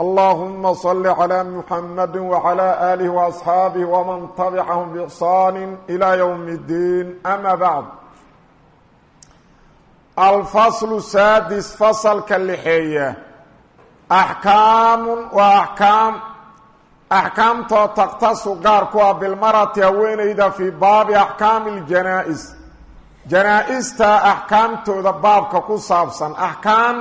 اللهم صل على محمد وعلى آله وأصحابه ومن تبعهم بإحسان إلى يوم الدين أما بعد الفصل السادس فصل كاللحية أحكام وأحكام أحكام تختص قاركوا بالمرة وين في باب أحكام الجنائز janaa-ista axkaamtooda baabka ku saabsan axkaam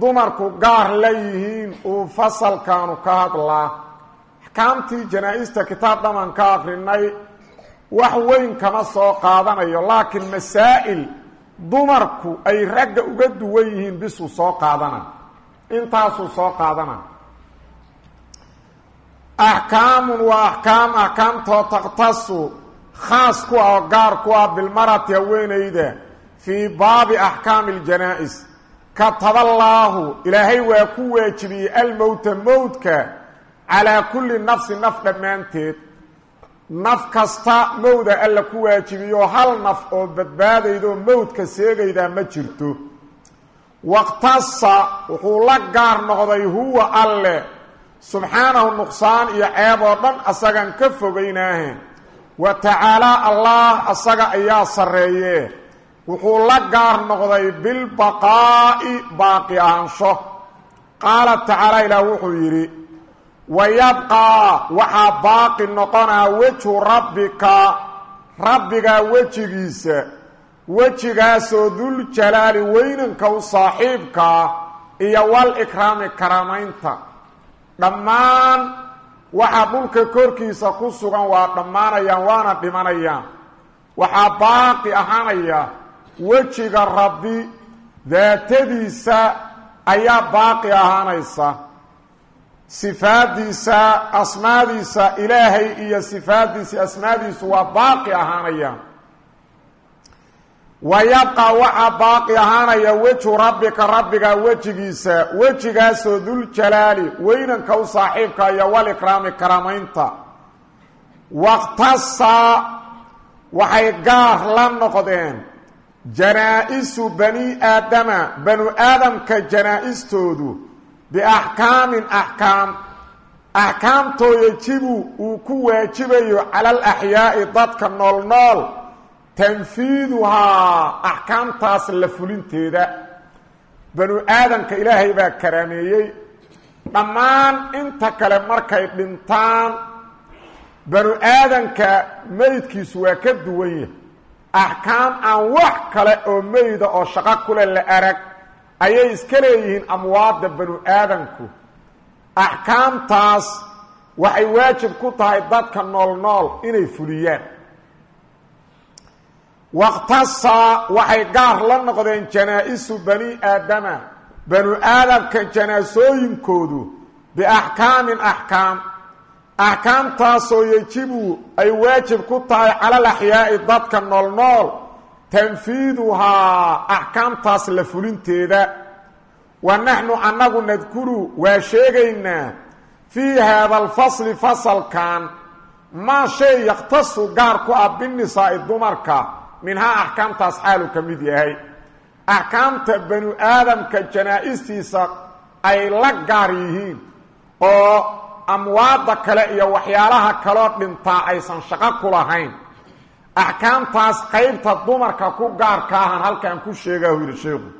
dumarku gaar la yihiin uu fasalkaanu ka hadlaa. Axkaamtii janaa-ista kitaab dhaman ka akrinay wax weyn kama soo qaadanayo laakiin masaa'il dumarku ay ragga uga duwan yihiin bisuu soo qaadana. Intaasuu soo qaadana. Axkaamun waa axkaam axkaamtoo takhtasu khaas ku ah oo gaar ku ah bilmarati haweenayda fii baabi axkaami aljanaa-is kataballaahu ilaahay waa ku waajibiyey almowta mowdka calaa kulli nafsi naf dhammaanteed. Naf kasta mowda alla ku waajibiyo hal naf oo badbaadaydaoo mowdka seegaydaa ma jirto. Waqtasa wuxuu la gaar noqday huwa alle subxaanahu nuqsaan iyo ceeb oo dhan asagan ka fogaynaahe. Wa tacaalaa asaga ayaa sarreeye wuxuu la gaar noqday bilbaqaa'i baaqi ahaansho qaala tacaala ilaah wuxuu yidhi wa yabqaa waxaa baaqi noqonaa wejhu rabbika rabbigaa wejigiisa wejigaasoo duljalaali weynanka u saaxiibkaa iyo wal ikraami karamaynta. Dhammaan waxaa dhulka korkiisa ku sugan waa dhammaanayaan waana dhimanayaan. Waxaa baaqi ahaanaya wejiga rabbi daatadiisa ayaa baaqi ahaanaysa. Sifaaddiisa asmaadiisa ilaahay iyo sifaaddiisa asmaadiisu waa baaqi ahaanayaan wa yabqa waxaa baaqi ahaanaya wejhu rabbika rabbiga wejigiisa. Wejigaasoo duljalaali weynanka u saaxiibka iyo walikraami karamaynta. Waqtasa waxay gaar la noqdeen janaa-isu bani aadama banu aadamka janaa-istoodu biaxkaamin axkaam axkaamtoo yajibu uu ku waajibayo cala alaxyaa'i dadka nool nool tanfiiduhaa axkaamtaas la fulinteeda. Banu aadamka ilaahay baa karaameeyey. Dhammaan inta kale markay dhintaan banu aadamka meydkiisu waa ka duwan yahay axkaam aan wax kale oo meyda oo shaqo kule la arag ayay iska leeyihiin amwaadda banu aadamku axkaamtaas waxay waajib ku tahay dadka nool nool inay fuliyaan. Waqtasa waxay gaar la noqdeen janaa-isu bani aadama banu aadamka janaasooyinkoodu biaxkaamin axkaam axkaamtaasoo yejibu ay waajib ku tahay calal axyaa'i dadka nool nool tanfiiduhaa axkaamtaas la fulinteeda. Wa naxnu annagu nadkuru waa sheegaynaa fii haada alfasli fasalkan maa shay yakhtasu gaar ku ah binisaa'i dumarka minhaa axkaamtaas xaalu ka mid yahay. Axkaamta banu aadamka janaa-istiisa ay la gaar yihiin oo amwaadda kale iyo waxyaalaha kaloo dhintaa aysan shaqo ku lahayn. Axkaamtaas qeybta dumarka ku gaarka ahan halkaan ku sheegahu yidhi sheikhu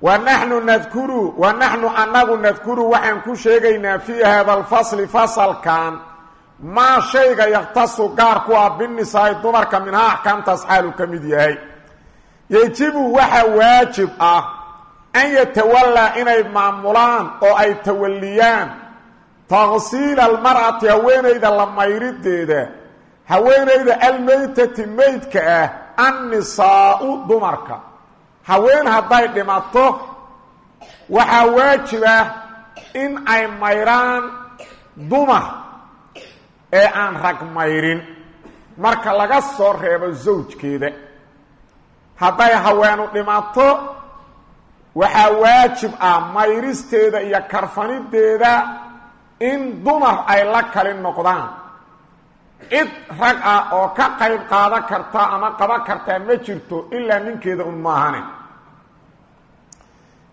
wa naxnu nadkuru wa naxnu annagu nadkuru waxaan ku sheegaynaa fii haada alfasli fasalkan maa shayga yakhtasu gaar ku ah binisaai dumarka minhaa axkaamtaas xaalu ka mid yahay. Yejibu waxa waajib ah an yatawallaa inay maamulaan oo ay tawaliyaan taqsiila almar'ati haweenayda la mayrideeda haweenayda almeytati meydka ah annisaau dumarka haween hadday dhimato waxaa waajib ah in ay mayraan dumar ee aan rag mayrin marka laga soo reebo zawjkeeda hadday haweenu dhimato waxaa waajib ah mayristeeda iyo karfanideeda in dumar ay la kali noqdaan. Cid rag ah oo ka qayb qaadan karta ama qaban kartaa ma jirto ilaa ninkeeda un maahane.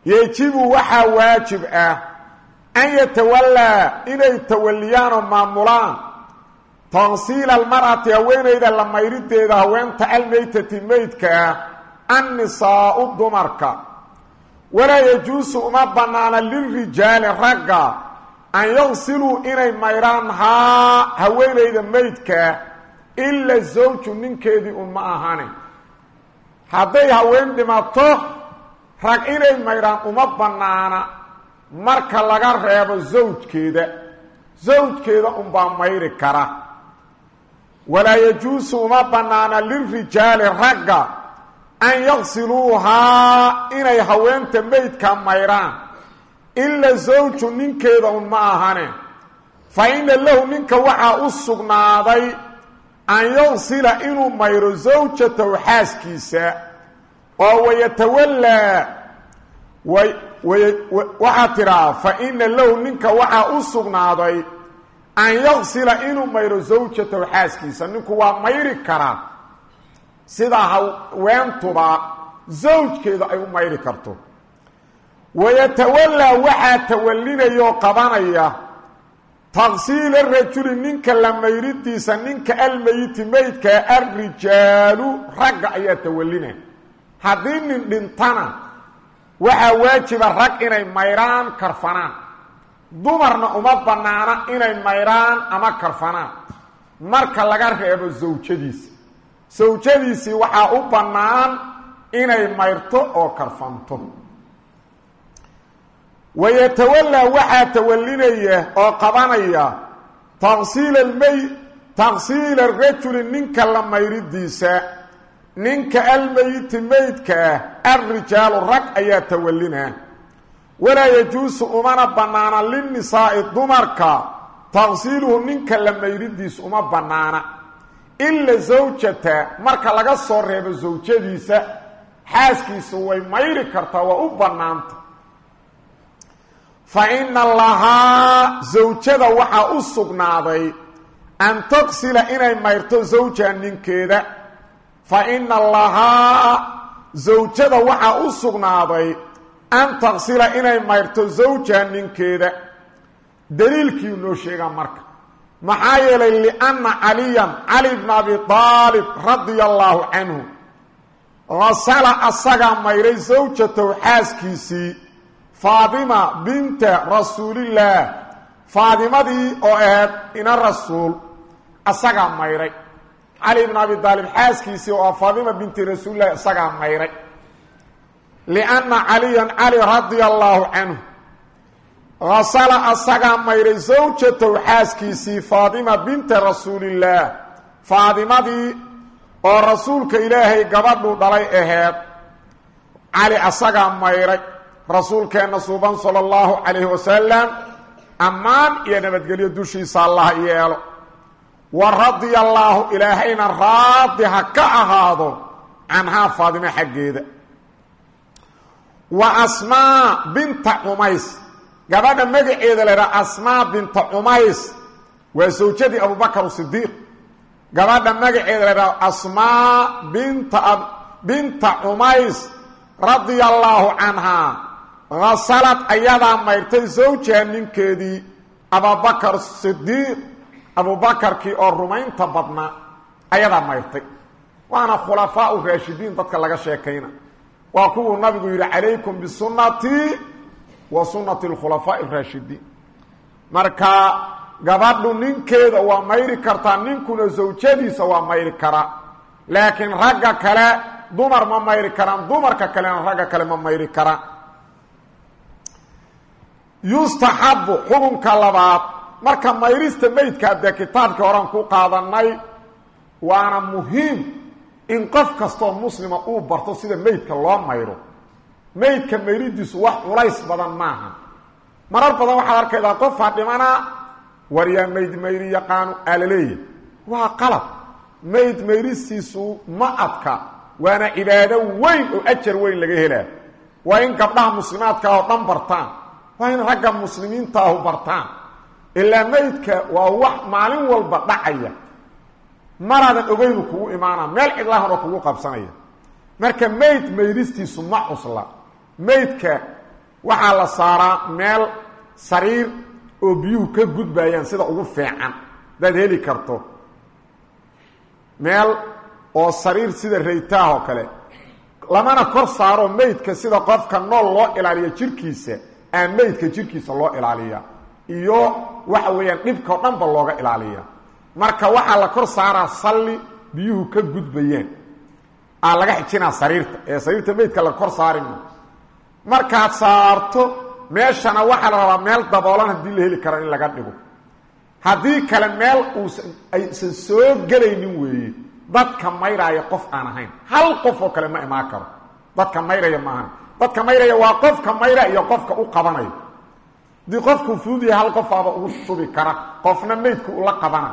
Yejibu waxaa waajib ah an yatawallaa inay tawaliyaan oo maamulaan. Tansiila almar'ati haweenayda la mayrideeda haweenta almaytati meydka ah annisaau dumarka walaa yajuusu uma bannaana lilrijaali ragga an yaqsiluu inay mayraan haa haweenayda meydkaa ila zawju ninkeedii un ma ahane hadday haween dhimato rag inay maydhaan uma bannaana marka laga reebo zawjkeeda. Zawjkeeda unbaa mayri kara. Walaa yajuusu uma bannaana lilrijaali ragga an yaqsiluuhaa inay haweenta meydka mayraan ila zawju ninkeeda un ma ahane fa ina lahu ninka waxaa u sugnaaday an yaqsila inuu mayro zawjatahu xaaskiisa oo wayatawallaa waxaa tidhaa fa ina lahu ninka waxaa u sugnaaday an yaqsila inuu mayro zawjatahu xaaskiisa ninku waa mayri karaa sidaa haweentuba zawjkeeda ay u mayri karto. Wayatawallaa waxaa tawallinayoo qabanaya taqsiila rajuli ninka la mayridiisa ninka almeyiti meydkaa alrijaalu ragga ayaa tawallinaya haddii nin dhintana waxaa waajiba rag inay mayraan karfanaan. Dumarna uma bannaana inay mayraan ama karfanaan. Marka laga reebo zawjadiisa sawjadiisii waxaa u bannaan inay mayrto oo karfanto. Wayatawallaa waxaa tawallinaya oo qabanaya taqsiila almey taqsiila rajuli ninka la mayridiisa ninka almeyiti meydka ah alrijaalu rag ayaa tawallinaa walaa yajuusu umana bannaana linnisaa'i dumarka taqsiiluhu ninka la mayridiisa uma bannaana ila zawjata marka laga soo reebo zawjadiisa xaaskiisa way mayri kartaa waa u bannaanta. Fa ina lahaa zawjada waxaa u sugnaaday an taqsila inay mayrto zawjaha ninkeeda. Fa ina lahaa zawjada waxaa u sugnaaday an taqsila inay mayrto zawjaha ninkeeda. Daliilkii noo sheegaa marka maxaa yeelay lianna caliyan cali bna abi aalib radia allaahu canhu hasala asagaa mayray zawjatahu xaaskiisii faadima binta rasuulillaah faadimadii oo ahayd ina rasuul asagaa mayray. Cali bn abi aalib xaaskiisii oo ah faadima binti rasuulillahi isagaa mayray. Lianna caliyan cali radia allaahu canhu hasala asagaa mayray zawjatahu xaaskiisii faadima binta rasuulillaah faadimadii oo rasuulka ilaahay gabadhu dhalay aheed cali asagaa mayray rasuulkeenna suuban sala allahu calayhi wasalam ammaan iyo nabadgelyo dushiisa allah yeelo wa radia allaahu ilaahayna raadi ha ka ahaado canhaa faadimo xaggeeda wa asmaa binta cumays gabadha magaceeda la yidhaha asmaa binta cumays waa sawjadii abubakar sidiiq gabadha magaceeda la yidhaha asmaa binta binta cumays radia allaahu canhaa hasalad ayadaa mayrtay zawjaha ninkeedii abubakar sidiiq abubakarkii oo rumaynta badnaa ayadaa mayrtay. Waana khulafaau raashidiin dadka laga sheekayna. Waa kuwuu nabigu yidhi calaykum bisunnatii wa sunnati alkhulafaa'i raashidiin marka gabadhu ninkeeda waa mayri kartaa ninkuna zawjadiisa waa mayri karaa laakiin ragga kale dumar ma mayri karaan dumarka kalena ragga kale ma mayri karaan yustaxabu xukunka labaad marka mayrista meydka dee kitaabkii ku qaadanay waana muhiim in qof kastoo muslima uu barto sida meydka loo mayro meydka mayridiisu wax culays badan maaha. Marar badan waxaad arkaydaa qofaa dhimanaa war yaa mayd mayri yaqaanu alaleeya waa qalab. Mayd mayristiisu ma adka waana cibaado weyn oo ajar weyn laga helaa. Waa in gabdhaha muslimaadka oo dhan bartaan. Waa in ragga muslimiinta ahu bartaan. Ilaa maydka waa wax maalin walba dhacaya. Maraadan ogeynu kugu imaana meel cidlahana kugu qabsanaya. Marka mayd mayristiisu ma cusla maydka waxaa la saaraa meel sariir oo biyuhu ka gudbayaan sida ugu fiican. Hadaad heli karto. Meel oo sariir sida raytaah oo kale. Lamana kor saaro maydka sida qofka nool loo ilaaliya jirkiisa aan maydka jirkiisa loo ilaaliya. Iyo waxa weeyaan dhibka o dhanba looga ilaaliya. Marka waxaa la kor saaraa salli biyuhu ka gudbayaan. Aa laga xijinaa sariirta. Ee sariirta maydka la kor saarima markaad saarto meeshana waxaa la rabaa meel daboolan haddii la heli karo in laga dhigo. Haddii kale meel uusan aysan soo gelaynin weeye dadka mayraya qof aan ahayn. Hal qof oo kale ma imaan karo. Dadka mayraya ma ahayn dadka mayraya waa qofka mayra iyo qofka u qabanaya. Haddii qofkuu fudud yahay hal qofaaba ugu shubi kara. Qofna maydku ula qabana.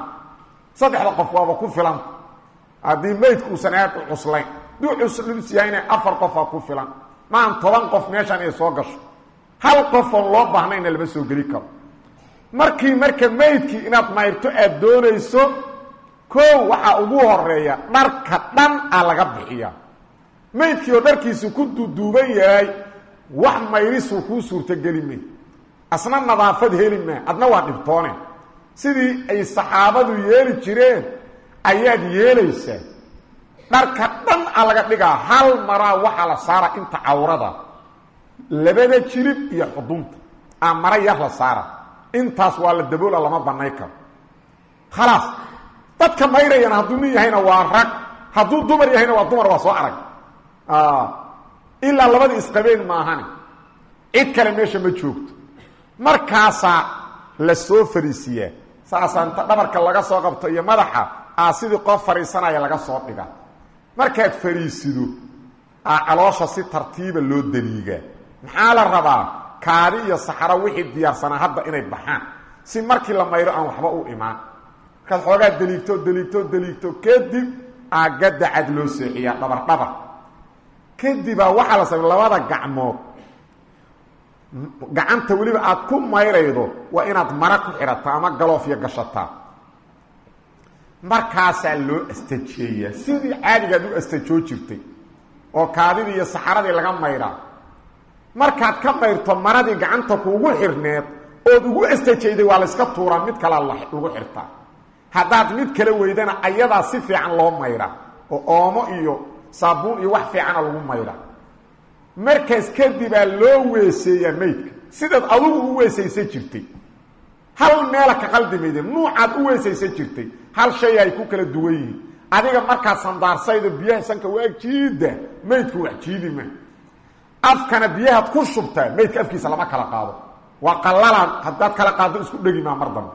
Saddexda qof waaba ku filan. Haddii maydku uusan aad u cuslayn. Hadduu cuslus afar qofaa ku filan maan toban qof meeshan ay soo gasho. Hal qof oon loo baahnayna lama soo geli karo. Markii marka maydkii inaad mayrto aad doonayso koow waxaa ugu horreeya dharka dhan aa laga bixiyaa. Maydkii oo dharkiisu ku duduuban yahay wax mayrisuu kuu suurtogeli may asna nadaafad heli maa adna waa dhibtoone. Sidii ay saxaabadu yeeli jireen ayaad yeelaysaa dharka dhan aa laga dhigaa hal maraa waxaa la saara inta cawrada. Labada jilib iyo xudunta. Aa mara yar la saara. Intaas waa la daboola lama banay karo. Khalaas dadka mayrayana hadduu nin yahayna waa rag hadduu dumar yahayna waa dumar waa soo arag. Ilaa labadii isqabeen maahane. Cid kale meesha ma joogto. Markaasaa la soo fariisiyaa. Saasaa inta dhabarka laga soo qabto iyo madaxa aa sidii qof fadhiisanaya laga soo dhiga markaad fariisido aa caloosha si tartiiba loo daliigaa maxaa la rabaa? Kaadi iyo saxaro wixii diyaarsanaa hadda inay baxaan. Si markii la mayro aan waxba u imaan. Markaad xoogaa daliigto daliigto daliigto kadib aa gadacad loo seexiyaa dhabar dhabar. Kadibaa waxaa la samay labada gacmood. Gacanta weliba aad ku mayraydo waa inaad mara ku xidhataa ama galoofyo gashataa markaasaa loo astajeeyaa. Sidii caadigaad u astajoo jirtay oo kaadidii iyo saxaradii laga mayraa. Markaad ka mayrto maradii gacanta kuugu xirneed ood ugu astajayday waa layska tuuraa mid kalea lagu xirtaa haddaad mid kala weydana ayadaa si fiican loo mayraa oo oomo iyo saabuun iyo wax fiicana lagu mayraa markaas kadibaa loo weeseeyaa maydka. Sidaad adugu u weesaysan jirtay. Hal meela ka qaldimayde nuucaad u weesaysan jirtay hal shay ay ku kala duwan yihiin. Adiga markaad sandaarsaydo biyaha sanka waa jiida maydku wax jiidi ma. Afkana biyahaad ku shubtaa maydka afkiisa lama kala qaado. Waa qallalaan haddaad kala qaado isku dhegi maa mar dambe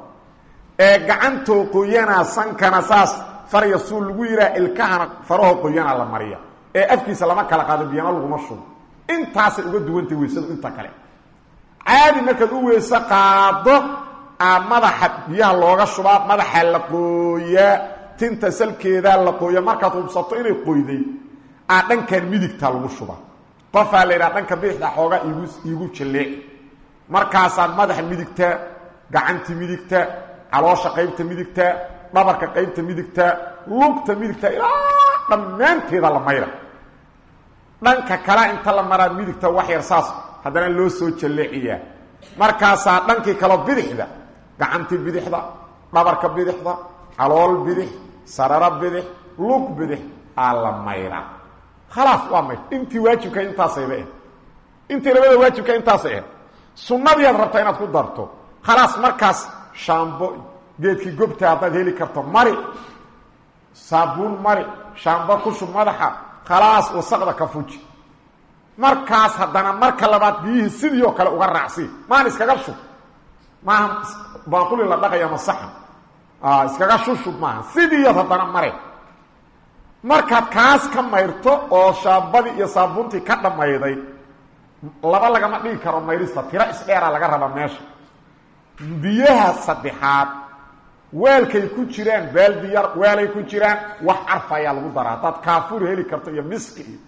ee gacantoo qoyanaa sankana saas farya suu lagu yihaa ilkahana farahoo qoyanaa la mariya. Ee afkiisa lama kala qaado biyana laguma shubo intaasay uga duwantay weysadu inta kale. Caadi markaad u weyse qaado aa madaxa biyaha looga shubaa madaxa la qooyaa tinta salkeedaa la qooya markaad hubsato inay qoyday aa dhankan midigta lagu shubaa. Qofaa la yidhaha dhanka bidixda xoogaa igu iigu jalleeci markaasaad madaxa midigta gacantii midigta caloosha qaybta midigta dhabarka qaybta midigta lugta midigta ilaa dhammaanteeda la mayra. Dhanka kala inta la maraa midigta wax yar saas haddana loo soo jalleeciyaa. Markaasaa dhankii kalo bidixda gacantii bidixda dhabarka bidixda calool bidix sararo bidix lug bidix aa la mayraa khalaas waa mayr. Intii waajibka intaasayba eh intii labada waajibka intaasay ahed sunnadiiad rabtaa inaad ku darto. Khalaas markaas shaambo geedkii gobta haddaad heli karto mari. Saabuun mari shaambo ku shub madaxa khalaas wasaqda ka fuji. Markaas haddana marka labaad biyihii sidii oo kale uga raacsi. Maan iskaga shub maaha baaquli la dhaqaya masaxan iskaga shushub maaha. Sidiiad haddana mare. Markaad kaas ka mayrto oo shaambadii iyo saabuuntii ka dhammayday laba lagama dhigi karo mayrista. Tiro isdheeraa laga rabaa meesha. Biyaha saddexaad weelkay ku jiraan baaldi yar weelay ku jiraan wax carfa ayaa lagu daraa. Haddaad kaafuur heli karto iyo miski iyo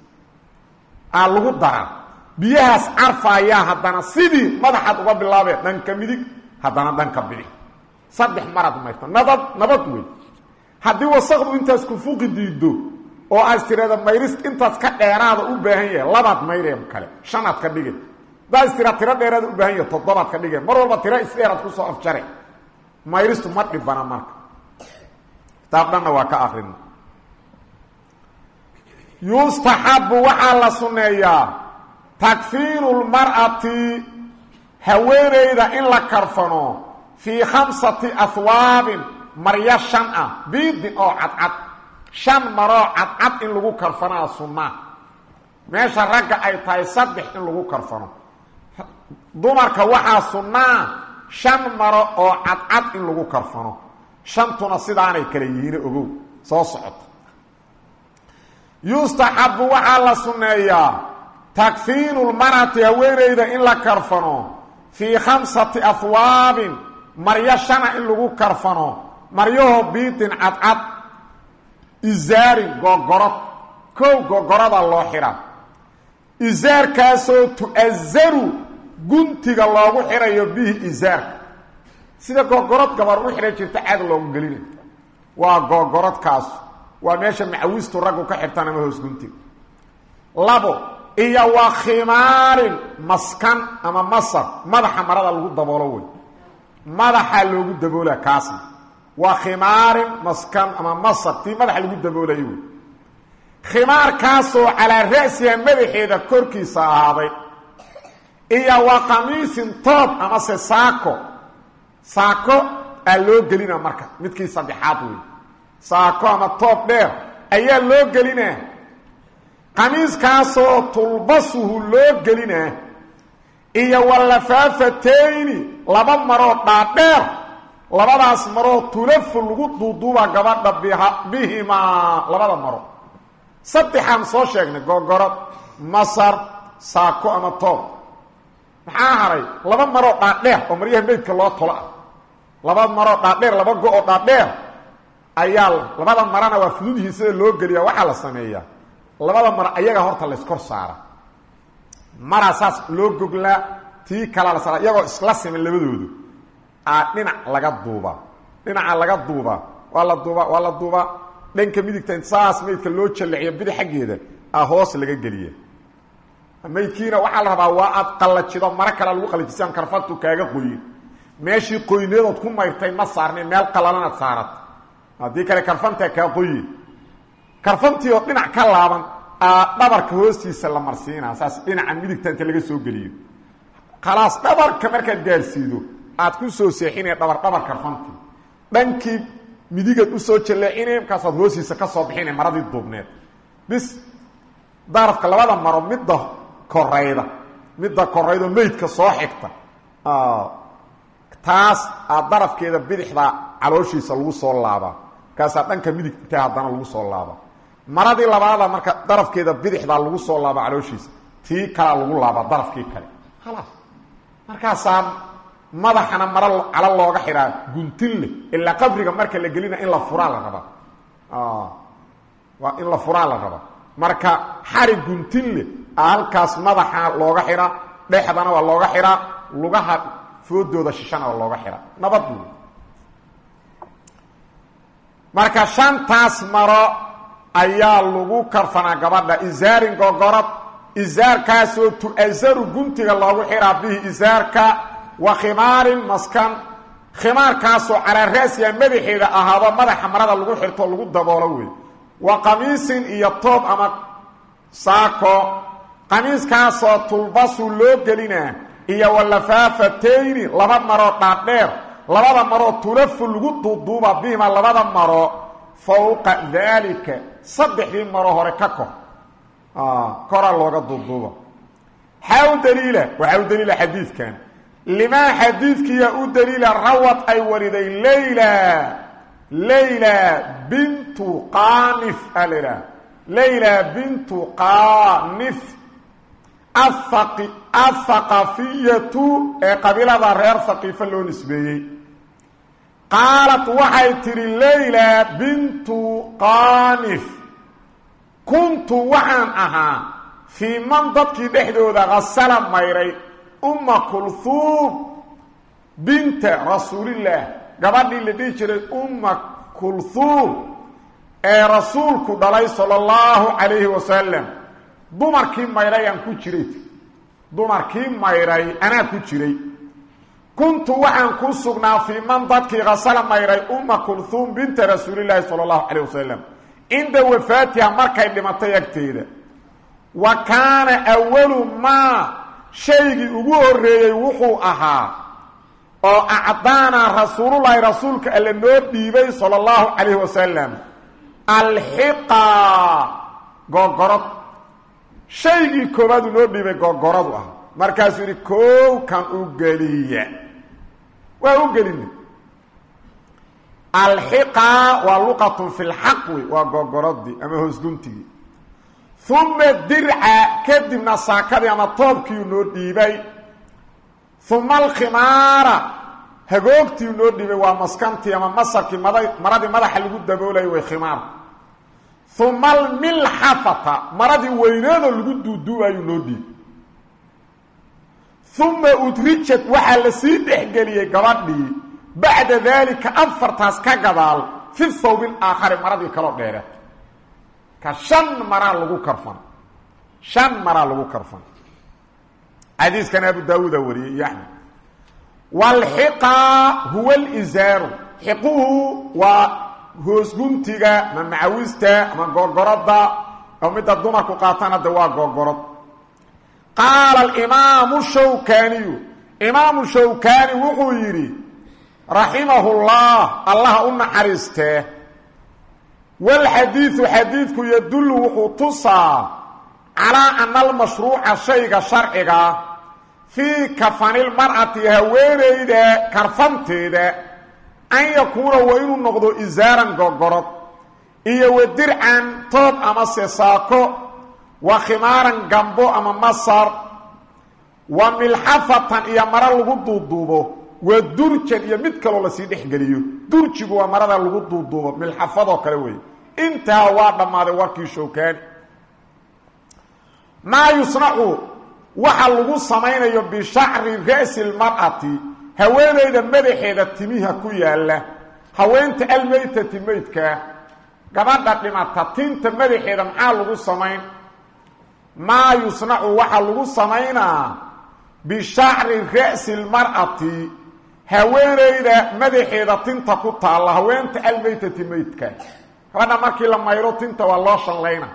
aa lagu daraa. Biyahaas carfa ayaa haddana sidii madaxaad uga bilaabee dhanka midig haddana dhanka bidix saddex maraad mayrto nabad nabad wey haddii wasaqdu intaas ku fuqi diido oo aad tirada mayris intaas ka dheeraada u baahan yahay labaad mayree kale shanaad ka dhige haddaad istira tiro dheeraada u baahan yahay toddobaad ka dhige mar walba tiro isdheeraad ku soo afjare mayristu ma dhibana marka. Kitaab waa ka akrina yustaxabu waxaa la sunneeyaa takfiinu lmar'ati haweenayda in la karfano fii khamsati ahwaabin maryo shan ah biidin oo cadcad. Shan maroo cadcad in lagu karfanaa sunnaa meesha ragga ay tahay saddex in lagu karfano dumarka waxaa sunnaa shan maro oo cadcad in lagu karfano shantuna sidaanay kala yihiin ogow soo socota. Yustaxabu waxaa la sunneeyaa takfiinu lmarati haweenayda in la karfano fii khamsati ahwaabin maryo shana in lagu karfano maryahoo biidin cadcad isaarin gogorod kow gogoroda loo xidha isaarkaasoo tu-azaru guntiga loogu xidhayo bihi isaarka sida gogorod gabar u xidhan jirta caad loogu gelinayo waa gogorodkaas waa meesha macawistu raggu ka xirtaan ama hoos guntiga labo iyo waa khimaarin maskan ama masar madaxa marada lagu daboolo wey madaxa loogu daboola kaasna. Waa khimaarin maskan ama masar tii madaxa lagu daboolayo wey khimaarkaasoo calaa ra'siha madaxeeda korkiisa ahaaday. Iyo waa qamiisin toob amase saako. Saako aa loo gelina marka midkii saddexaad wey saako ama toob dheer ayaa loo gelinaa qamiiskaasoo tulbasuhu loo gelinaa iyo walafaafatayni laba maroo dhaadheer labadaas maroo tulafu lagu duuduuba gabadha bihimaa labada maro. Saddexaan soo sheegnay gogorod masar saako ama toob maxaa haray? Laba maroo dhaadheer oo maryaha meydka loo tolo ah. Laba maroo dhaadheer laba go-oo dhaadheer ayaa labada marana waa fududihii sida loo geliya waxaa la sameeyaa labada mar ayaga horta layskor saara. Maraa saas loo goglaa tii kalaa la saara iyagoo isla siman labadoodu. Aa dhinac laga duubaa. Dhinaca laga duubaa. Waa la duubaa waa la duubaa. Dhanka midigta saas meydka loo jalleciyo bidi xaggeeda a hoos laga geliya. Maydkiina waxaa la rabaa waa aad qallajido maro kale lagu qallajisaan karfatu kaaga qoyin. Meeshii qoyneedood ku mayrtay ma saarnay meel qalalanaad saarata haddii kale karfantaa kaa qoye karfantii oo dhinac ka laaban aa dhabarka hoostiisa la marsiinaa saas dhinaca midigta laga soo geliyo. Khalaas dhabarka markaad gaarsiido aad ku soo seexinaya dhabar dhabar karfantii dhankii midigaad u soo jalleecinay markaasaad hoostiisa ka soo bixinay maradii duubneed. Bis darafka labada maro midda korayda midda koraydo meydka soo xigta. Taas aa darafkeeda bidixda calooshiisa lagu soo laabaa. Markaasaa dhanka midigta haddana lagu soo laabaa maradii labaada marka darafkeeda bidixdaa lagu soo laaba calooshiisa tii kalaa lagu laabaa darafkii kale. Khalaas. Markaasaa madaxana maro calo looga xidhaa guntin leh ilaa qabriga marka la gelina in la furaa la rabaa. Waa in la furaa la rabaa. Marka xari guntin leh a halkaas madaxa looga xidhaa dhexdana waa looga xidhaa lugaha foodooda shishana waa looga xidhaa nabad buy marka shantaas maro ayaa lagu karfanaa gabadha. Isaarin gogorad. Isaarkaasoo tu-asaru guntiga loogu xidhaa bihi isaarka wa khimaarin maskan. Khimaarkaasoo calaa ra'siha madaxeeda ahaado madaxa marada lagu xirto lagu daboolo wey. Wa qamiisin iyo toob ama saako. Qamiiskaasoo tulbasu loo gelinaa iyo walafaafatayni laba maroo dhaadheer. Labada maroo tulafu lagu duuduuba bihima labada maro fowqa daalika saddexdii maro hore ka kor koraa looga duuduuba xaa u daliila? Waxaa u daliila xadiidkan. Limaa xadiidkiya u daliila rawad ay wariday layla. Layla bintu qaanif aa layla bintu qaanif. Athaqafiyatu ee qabiilada reer haqiifa loo nisbeeyey qaalat waxay tidhi leyla bintu qaanif kuntu waxaan ahaa fii man dadkii dhexdooda hasala mayray umma kulhuum binta rasuulillaah gabadhii la dhihi jiray umma kulhuum ee rasuulku dhalay sala allahu calayhi wasalam dumarkii mayray aan ku jiray. Dumarkii mayray anaa ku jiray kuntu waxaan ku sugnaa fii man dadkii hasala mayray umma kulhuum binta rasuulillaahi sala allahu calayh wasalam cinda wafaatiha markay dhimatay agteeda. Wa kaana awalu maa shaygii ugu horreeyey wuxuu ahaa oo acdaanaa rasuulullaahi rasuulka alle noo dhiibay sala allahu calayhi wasalam alxiqa gogorod shaygii koobaadu noo dhiibay gogoradu ah markaasuu yidhi koow kan u geliya. Waa u gelina alxiqa waa luqatun fi lxaq wey waa gogorodii ama hoosguntigii uma dirca kadibna saakadii ama toobkiiu noo dhiibay. Uma alkhimaara hagoogtiiu noo dhiibay waa maskantii ama masarkii maradii madaxa lagu daboolayay way khimaar. Uma almilxafata maradii weyneedoo lagu duuduubayuu noo dhiibay uma udrijat waxaa la sii dhexgeliyey gabadhii bacda daalika afartaas ka gadaal fi thawbi aakhari maradii kaloo dheereed ka shan maraa lagu karfan shan maraa lagu karfan xadiiskan abu daawuuda wariyey iyo axmed waalxiqa huwa alizaaru xiquhu waa hoosguntiga ma macawista ama googoroda oo midda dumarku qaataan hadda waa googorod qaala alimaamu shawkaaniyu imaamu shawkaani wuxuu yidhi raximahu llah allaha u naxariistee walxadiidu xadiidku yadullu wuxuu tusaa calaa ana almashruuca shayga sharciga fii kafanilmar'ati haweenayda karfanteeda an yakuuna waa inuu noqdo isaaran gogorod iyo wa dircan toob ama sesaako wa khimaaran gambo ama masar. Wa milxafatan iyo maro lagu duuduubo. Waa durjan iyo mid kaloo la sii dhexgeliyo durjigu waa marada lagu duuduubo milxafadoo kale wey intaa waa dhammaaday warkii showkaani maa yusnacu waxa lagu samaynayo bishacri ra'si lmar'ati haweenayda madaxeeda timiha ku yaalla. Haweenta almaytati meydkaa gabadha dhimata tinta madaxeeda maxaa lagu samayn maa yusnacu waxaa lagu samaynaa bishacri ra'si lmar'ati haweenayda madaxeeda tinta ku taalla haweenta almaytati meydka gabadha markii la mayro tinta waa loo shallayna.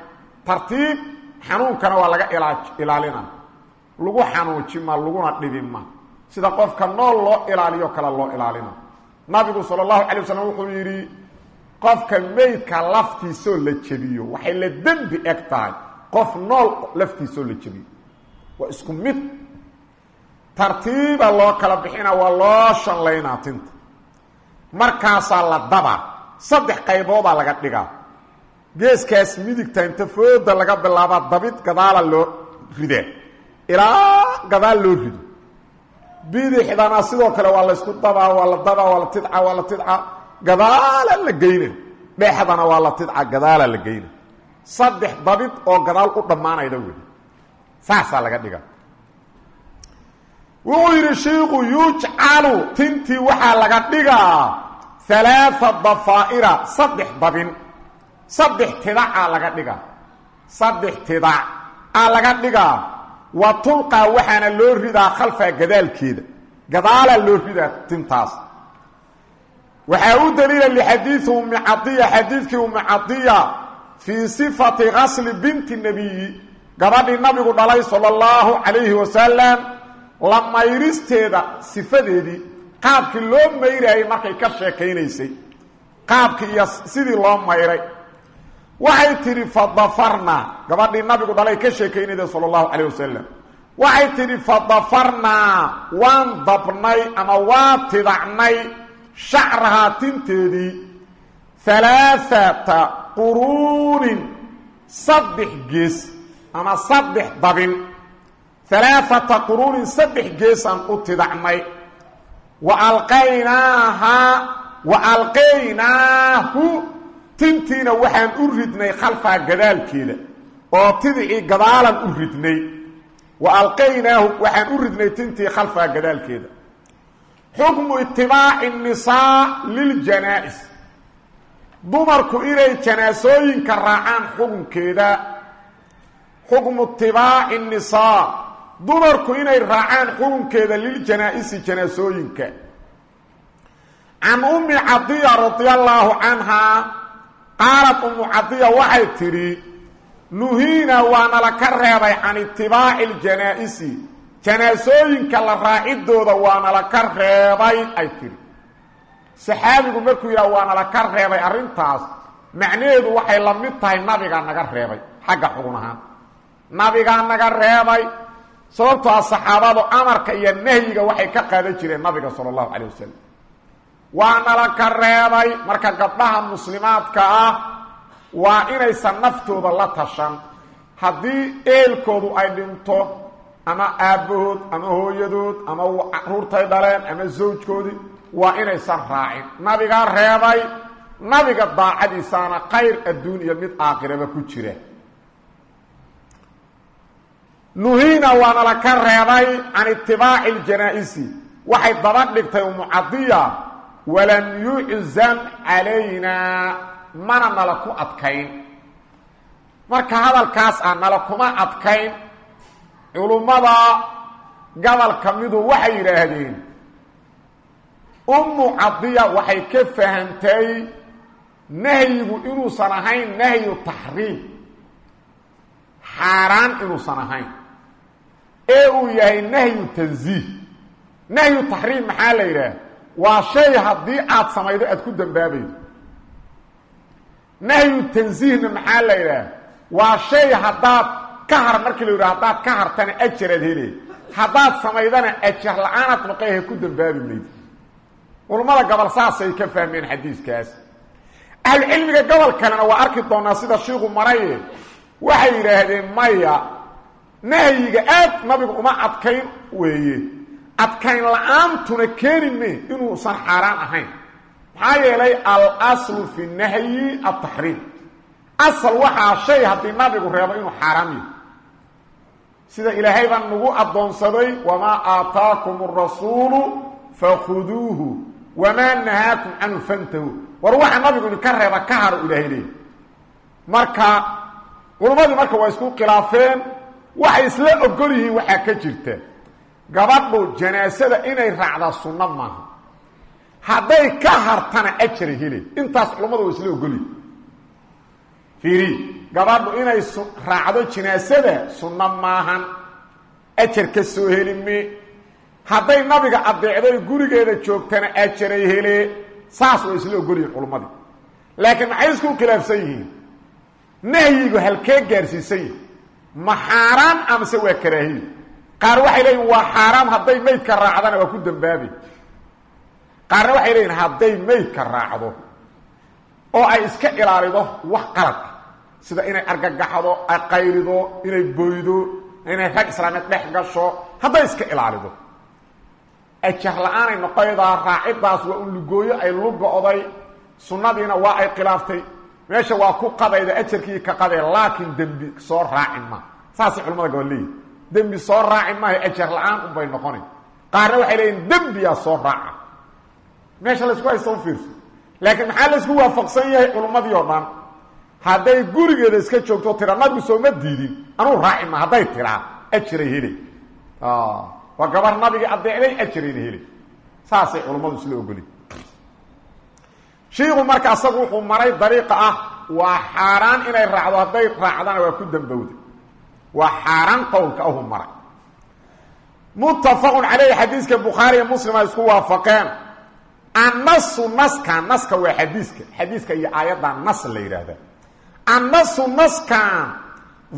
Tartiib xanuunkana waa laga ilaalina. Lagu xanuujima laguna dhibima sida qofka nool loo ilaaliyo kale loo ilaalina. Nabigu sala allahu calay wasalam wuxuu yidhi qofka meydka laftiisoo la jebiyo waxay la dembi eg tahay qof nool laftiisoo la jebiyo waa isku mid. Tartiiba loo kala bixina waa loo shanlaynaa tinta. Markaasaa la dabaa. Saddex qayboodaa laga dhigaa. Geeskaas midigta inta fooda laga bilaabaa dabid gadaala loo ridaa. Ilaa gadaal loo rido. Bidixdana sidoo kale waa laysku dabaa waa la dabaa waa la tidca waa la tidca. Gadaala la geyna. Dhexdana waa la tidca gadaala la geyna saddex dabid oo gadaal u dhammaanayda wey saasaa laga dhigaa. Wuxuu yidhi shiiku yujcalu tintii waxaa laga dhigaa alaaa dafaa'ira saddex dabin saddex tidacaa laga dhigaa. Saddex tidac aa laga dhigaa. Wa tulqaa waxaana loo ridaa khalfaa gadaalkeeda. Gadaalaa loo ridaa tintaas. Waxaa u daliila lixadiidi ummi cadiya xadiidkii ummi cadiya fii sifati gasli binti nebiyi gabadhii nabigu dhalay sala allahu calayhi wasalam la mayristeeda sifadeedii qaabkii loo mayrayay markay ka sheekaynaysay. Qaabkii iyo sidii loo mayray. Waxay tidhi fadafarnaa gabadhii nabigu dhalay ka sheekaynayda sala allahu calayh wasalam waxay tidhi fadafarnaa waan dabnay ama waan tidacnay shacrahaa tinteedii. Halaaata quruunin saddex gees ama saddex dabin. Alaaata quruunin saddex geesaan u tidacnay. Wa alqaynaahaa wa alqaynaahu. Tintiina waxaan u ridnay khalfaha gadaalkeeda oo tidicii gadaalan u ridnay. Wa alqaynaahu waxaan u ridnay tintii khalfaha gadaalkeeda. Xukmu itibaaci nisaa dumarku inay janaasooyinka raacaan xukunkeeda. Xukmu itibaaci nisaa. Dumarku inay raacaan xukunkeeda liljanaa-isi janaasooyinka. Can ummi cadiya radia allaahu canhaa qaalat ummu cadiya waxay tidhi nuhiina waanala ka reebay can itibaaci aljanaa-isi janaasooyinka la raacidooda waanala ka reebay ay tidhi saxaabigu markuu yidhaha waanala ka reebay arrintaas macnaheedu waxay la mid tahay nabigaa naga reebay xagga xugun ahaan. Nabigaa naga reebay sababtoo ah saxaabadu amarka iyo nahyiga waxay ka qaadan jireen nabiga sala allahu calayh wasalam waanala ka reebay marka gabdhaha muslimaadka ah waa inaysan naftooda la tashan. Haddii eelkoodu ay dhinto ama aabbahood ama hooyadood ama caruurtay dhaleen ama zawjkoodii waa inaysan raacin. Nabigaa reebay nabiga daacadiisaana khayr adduun iyo mid aakhiraba ku jira. Nuhiina waanala ka reebay can itibaaci ljanaa-isi waxay daba dhigtay umucadiya walam yuczam calaynaa mana nala ku adkayn. Marka hadalkaas ah nala kuma adkayn culummada gobolka midu waxay yidhaahdeen ummu cadiya waxay ka fahamtay nahyigu inuusan ahayn nahyu taxriim xaaraan inuusan ahayn. Ee uu yahay nahyu tanziih. Nahyu taxriim maxaa la yidhaah? Waa shay haddii aada samaydo aada ku dambaabaydo. Nahyu tansiihna maxaa la yidhaah? Waa shay haddaad ka har markii la yidhaha haddaad ka hartana ajaraad hele haddaad samaydana ajar la'aanaad maqayha ku dambaabi maydo culummada gobol saasay ka fahmeen xadiiskaas. Ahlucilmiga gobol kalena waa arki doonaa sida shiiku maraye waxay yidhaahdeen maya nahyiga aad nabigu uma adkayn weeye. Adkayn la'aantuna keeni me inuusan xaaraan ahayn. Maxaa yeelay al-aslu fi nahyi ataxriim asal waxaa shay haddii nabigu reebo inuu xaaraam yahay. Sida ilaahay baa nagu addoonsaday wamaa aataakum arasuulu fakhuduuhu wamaa nahaakum canhu fantahu. War waxa nabigu idinka reeba ka haro ilaahay leey marka culummadii marka waa isku khilaafeen waxay isla ogol yihiin waxaa ka jirta. Gabadhu janaasada inay raacdaa sunno maaha. Hadday ka hartana ajaray hele intaas culummadu waa isla ogolyihin fiiri gabadhu inay raacdo janaasada sunno maahan. Ajar ka soo helime hadday nabiga adeecday gurigeeda joogtana ajaray hele saas way isla ogolyihin culummadii laakiin maxay isku khilaafsan yihiin. Nahyigu halkee gaarsiisan yihi ma xaaraan amase waa karaahiye qaar waxay leeyihiin waa xaaraam hadday maydka raacdana waa ku dambaabi. Qaarna waxay leeyihiin hadday maydka raacdo oo ay iska ilaalido wax qalad ah. Sida inay argagaxdo ay qaylido inay boydo inay rag islaameed dhex gasho hadday iska ilaalido ajar la'aanay noqoydaa raacidaas waa un lugooyo ay lugo-day sunnadiina waa ay khilaaftay. Meesha waa ku qadayda ajarkii ka qaday laakiin dembi soo raacin ma. Saasay culamada gobol leeyihiin dembi soo raaci maayo ajar la'aan unbay noqona qaarna waxay leeyihiin dembiyaa soo raaca. Meesha laysku haysta u fiirso. Laakiin maxaa laysku waafaqsan yahay culummadii oo dhan? Hadday gurigeeda iska joogto tira nabigu sooma diidin anuu raaci ma hadday tiraa ajiray hele waa gabar nabigii adeecday ajirayna hele saasay culummadu isla ogoli. Shiiku marka asagu wuxuu maray dariiqa ah waa xaaraan inay raacdo hadday raacdana waa ku dambowda. Waa xaaraan qowlka ahu maray. Muttafaqun caleyhi xadiiska bukhaari iyo muslim ay isku waafaqeen. Annasu naskan naska waa xadiiska xadiiska iyo aayadda nas la yidhaahdaa. Annasu naskan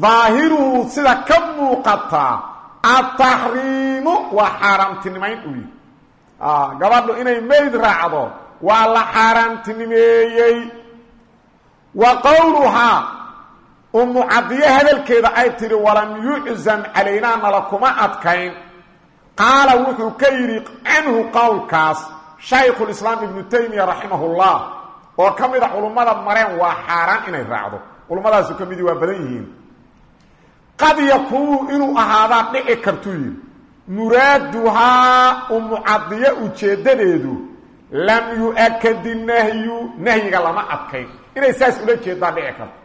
daahiruhu sida ka muuqata ataxriimu waa xaaraamtinimayn u yihi gabadhu inay mayd raacdo waa la xaaraamtinimeeyey. Wa qowluhaa umu cadiye hadalkeeda ay tidhi walam yuczam calaynaa nala kuma adkayn. Qaala wuxuu ka yidhi canhu qowlkaas shaykhulislaam ibnu taymiya raximahullah oo ka mid a culummada mareen waa xaaraan inay raacdo. Culummadaasuu ka waa badan yihiin qad yakuunu inuu ahaadaa dhici kartuu yidhi muraaduhaa umu cadiye ujeeddadeedu lam yu-akadi nahyu nahyiga lama adkayn inay saas ula jeedaa dhici karto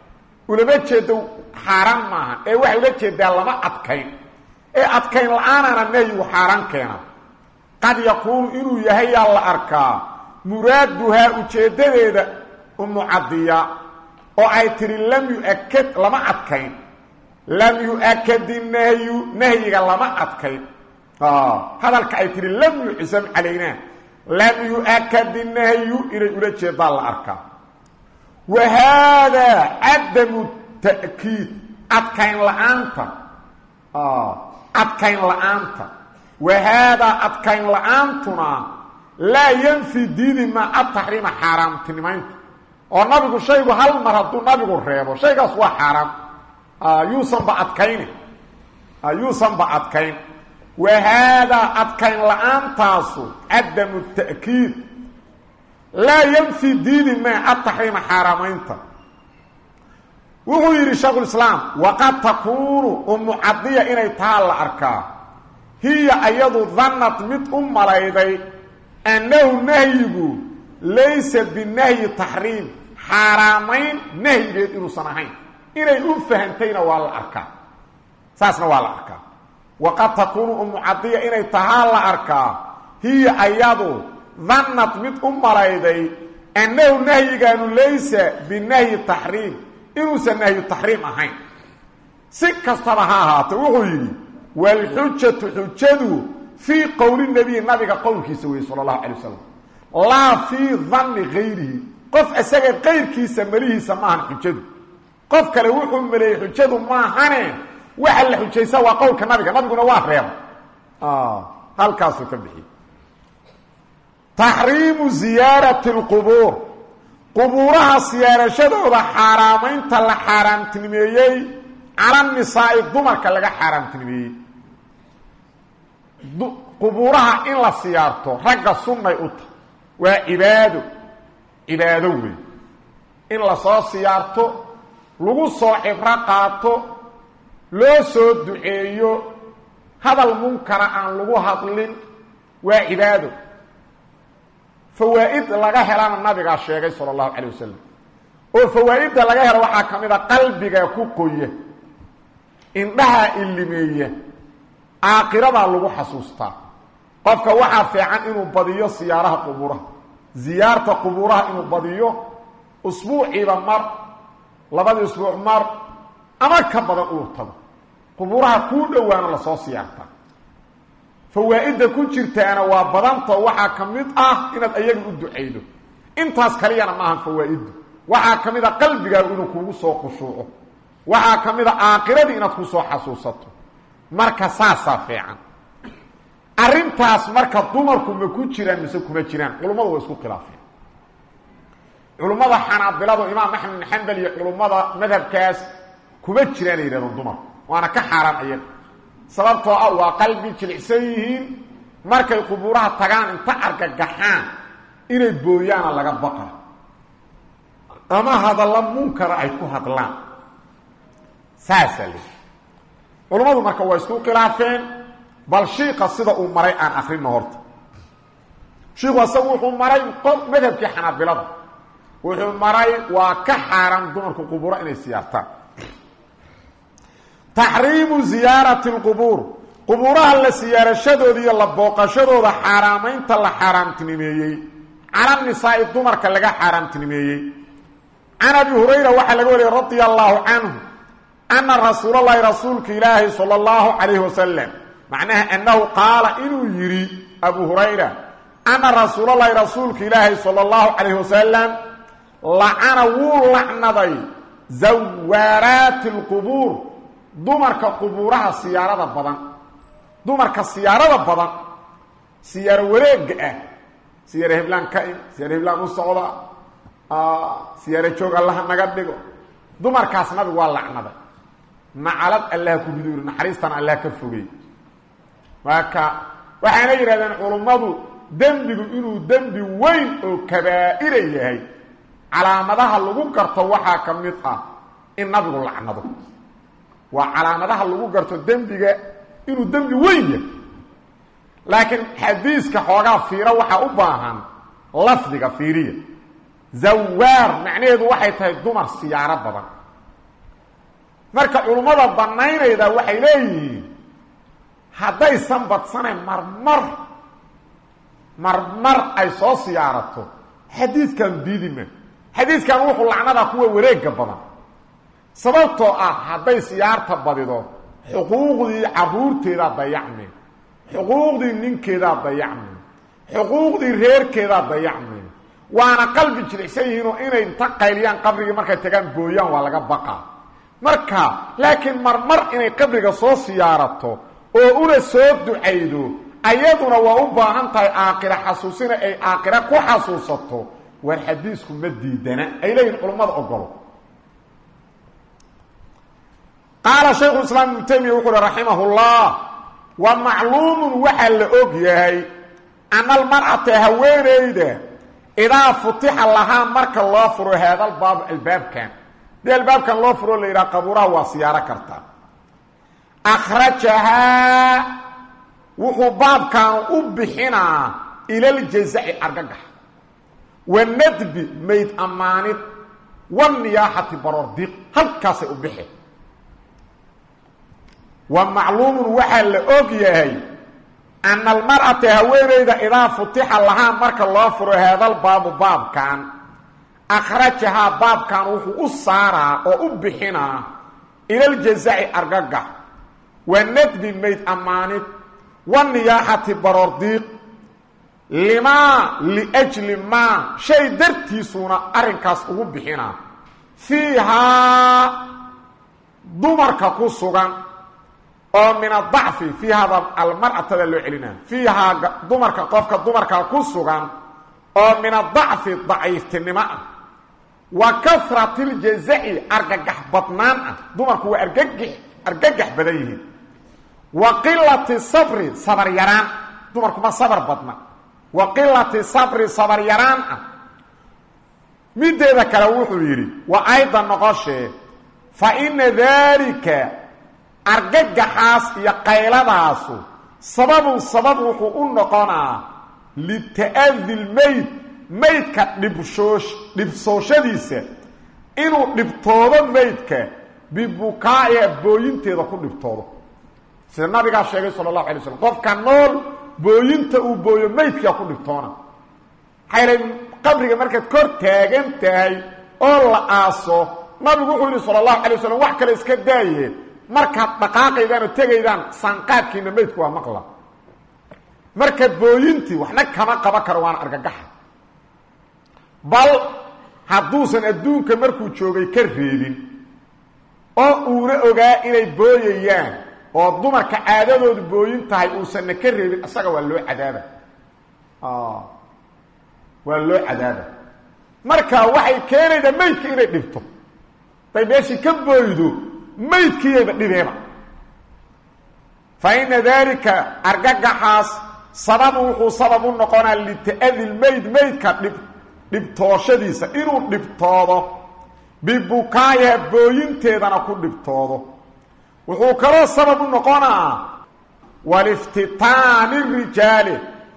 ulama jeedo xaaraan maaha ee waxay ula jeedaa lama adkayn ee adkayn la'aanana nahyigu xaaraan keena qad yakuunu inuu yahay yaa la arkaa muraaduhaa ujeeddadeeda umu cadiya oo ay tidhi lam yu-akad lama adkayn lam yu-akadi nahyu nahyiga lama adkayn. Hadalka ay tihi lam yucsam calaynaa lam yu-akadi nahyu inay ula jeedaa la arkaa. Wa haadaa cadamu ta'kiid adkayn la'aanta. Adkayn la'aanta. Wa haadaa adkayn la'aantuna laa yanfi diidi maa ataxriima xaaraamtinimaynta oo nabigu shaygu hal mar hadduu nabigu reebo shaygaas waa xaaraam yuusanba adkayni yuusanba adkayn. Wa haadaa adkayn la'aantaasu cadamu ta'kiid. Laa yanfi diidi maa ataxriima xaaraamaynta wuxuu yidhi shaekhulislaam waqad takuunu umu cadiya inay taa la arkaa. Hiya ayadu dannad mid u malayday annahu nahyigu laysa binahyi taxriim. Xaaraamayn nahyigeed inuusan ahayn inay u fahantayna waa la arkaa. Saasna waa la arkaa. Waqad takuunu umu cadiya inay tahaa la arkaa hiya ayadu dannad mid u malayday annahu nahyigaanu laysa binahyi taxriim inuusan nahyu taxriim ahayn. Si kastaba ha ahaatee wuxuu yidhi waalxujatu xujadu fii qowli nebiyi nabiga qowlkiisa weye sala allahu calay wasalam laa fii danni gayrihi qof isaga qayrkiisa melihiisa maahan xujadu qof kale wuxuu maleeyey xujadu maahane. Waxa la xujaysa waa qowlka nabiga. Nabiguna waa reeba halkaasuu ka bixiyey. Taxriimu ziyaarati lqubuur qubuuraha siyaarashadooda xaaraamaynta la xaaraamtinimeeyey cala nisaa'i dumarka laga xaaraamtinimeeyey. Qubuuraha in la siyaarto ragga sunnay u tahy waa cibaado. Cibaado wey in la soo siyaarto lagu soo cibro qaato loo soo duceeyo hadal munkara aan lagu hadlin waa cibaado. Fawaa'id laga helana nabigaa sheegay sala allahu calay wasalam oo fawaa'idda laga helo waxaa ka mid a qalbiga ku qoya indhaha ilimeeya aakhiradaa lagu xasuustaa qofka waxaa fiican inuu badiyo siyaaraha qubuuraha. Ziyaarta qubuuraha inuu badiyo usbuuciiba mar labadii usbuuc mar ama ka badan uu tago. Qubuuraha kuu dhowaana la soo siyaartaa fawaa'idda ku jirtaana waa badantao waxaa ka mid ah inaad ayaga u ducaydo. Intaas kaliyana maahan fawaa'iddu. Waxaa ka mid a qalbigaagu inuu kugu soo khushuuco. Waxaa ka mid a aakhiradii inaad ku soo xasuusato. Marka saasaa fiican. Arrintaas marka dumarku ma ku jiraan mise kuma jiraan. Culummadu waa isku khilaafeen culummada xanaabiladu imaam axmed bin xambal iyo culummada madhabkaas kuma jiraan ay yidhahdeen dumarku waana ka xaaraan ayaga sababtoo ah waa qalbi jilicsan yihiin markay qubuuraha tagaan inta argagaxaan inay booyaana laga baqa ama hadalla munkara ay ku hadlaan. Saasaa le culummadu marka waa isku khilaafeen bal shiika sida uu maray aan akrino horta shiiku asagu wuxuu maray madhabkii xanaabilada wuxuu maray waa ka xaaraan dumarku qubuuro inay siyaartaan. Taxriimu ziyaarati lqubuur qubuuraha la siyaarashadooda iyo la booqashadooda xaaraamaynta la xaaraamtinimeeyey. Cala nisaa'i dumarka laga xaaraamtinimeeyey. Can abi hurayra waxaa laga wariyey radia allaahu canhu ana rasuulalahi rasuulka ilaahi sala allahu calayhi wasalam macnaha annahu qaala inuu yidhi abu hurayra ana rasuulalahi rasuulka ilaahi sala allahu calayhi wasalam lacana wuu lacnaday. Zawaaraati lqubuur dumarka qubuuraha siyaarada badan. Dumarka siyaarada badan. Siyaaro wareega ah. Siyaaro heblaan ka im siyaaro heblaan u socda. Siyaaro joog allaha naga dhigo. Dumarkaas nabigu waa lacnaday nacalad allah ku rido yiri naxariistana allah ka fogey waaka waxayna yidhahdeen culummadu dembigu inuu dembi weyn oo kabaa'ira yahay calaamadaha lagu garto waxaa ka mid ah in nabigu lacnado. Waa calaamadaha lagu garto dembiga inuu dembi weyn yahay. Laakiin xadiiska xoogaa fiiro waxaa u baahan lafdiga fiiriya. Zawaar macnaheedu waxay tahay dumar siyaaro badan. Marka culummada banaynayda waxay leeyihiin haddaysan badsanayn marmar marmar ay soo siyaarato xadiidkan diidima xadiidkan wuxuu lacnadaa kuwa wareega badan. Sababtoo ah hadday siyaarta badido xuquuqdii caruurteedaa dayacme xuquuqdii ninkeedaa dayacme xuquuqdii reerkeedaa dayacme waana qalbi jilicsan yihiinoo inay inta qayliyaan qabrigii markay tagaan booyaan waa laga baqaa. Marka laakiin marmar inay qabriga soo siyaarato oo una soo ducaydo ayaduna waa u baahan tahay aakira xasuusina ay aakira ku xasuusato war xadiisku ma diidana ay leeyihiin culummada ogolo qaala shaykhu islaam ibnu taymiya wuxu uhi raximahullah wa macluumun waxaa la og yahay ana almar'ata haweenayda idaa futixa lahaa marka loo furo haadalbaabu albaabkan. Dii albaabkan loo furo la yidhaha qabuuraha waa siyaaro kartaa akhrajahaa wuxuu baabkan u bixinaa ilaljazaci argagax wanadbi mayd ammaanid. Waniyaaxati baroordiiq halkaasay u bixi. Wa macluumun waxaa la og yahay ana almar'ata haweenayda idaa futixa lahaa marka loo furo haadalbaabu baabkan akhrajahaa baabkan wuxuu u saaraa oo u bixinaa ilaljazaci argagax wanadbi mayd ammaanid. Waniyaaxati baroordiiq limaa liajli maa shay dartiisuuna arrinkaas ugu bixinaa fiihaa dumarka ku sugan oo min adacfi fiihada almar'atada loo celinaa fiihaa dumarka qofka dumarka ku sugan oo min adacfi daciiftinimo ah. Wa kasrati ljazaci argagax badnaan ah. Dumarku waa argagax argagax badan yihiin. Wa qilati sabri sabar yaraan. Dumarkuma sabar badna wa qilati sabri sabar yaraan ah. Mideeda kale wuxuu yidhi waa ayda noqoshee fa ina daalika argagaxaas iyo qayladaasu sababun sabab wuxuu u noqonaa lita'adi lmeyd meydka dhibshoosh dhibsooshadiisa inuu dhibtoodo meydka bibukaa'iha booyinteeda ku dhibtoodo. Sida nabigaa sheegay sala allahu alay slam qofka nool booyinta uu booyo meydkaa ku dhibtoona maxaayla qabriga markaad kor taagan tahay oo la aaso nabigu wuxuu yidhi sala allahu alay wasalam wax kale iska daaye. Markaad dhaqaaqaydaan oo tegaydaan sanqaadkiina meydku waa maqla. Marka booyintii waxna kama qaban karo waana argagaxa. Bal hadduusan adduunka markuu joogay ka reebin oo uuna ogaa inay booyayaan oo dumarka caadadoodu booyin tahay uusanna ka reebin isaga waa loo cadaaba. Waa loo cadaaba. Marka waxay keenaydaa meydka inay dhibto. Day meeshii ka booydo maydkiiyayba dhibeeba. Fa ina daalika argagaxaas sababu wuxuu sabab u noqonaa lita'adi lmeyd meydka dhib dhibtooshadiisa inuu dhibtoodo bibukaayaha booyinteedana ku dhibtoodo wuxuu kaloo sabab u noqonaa waliftitaani rijaali.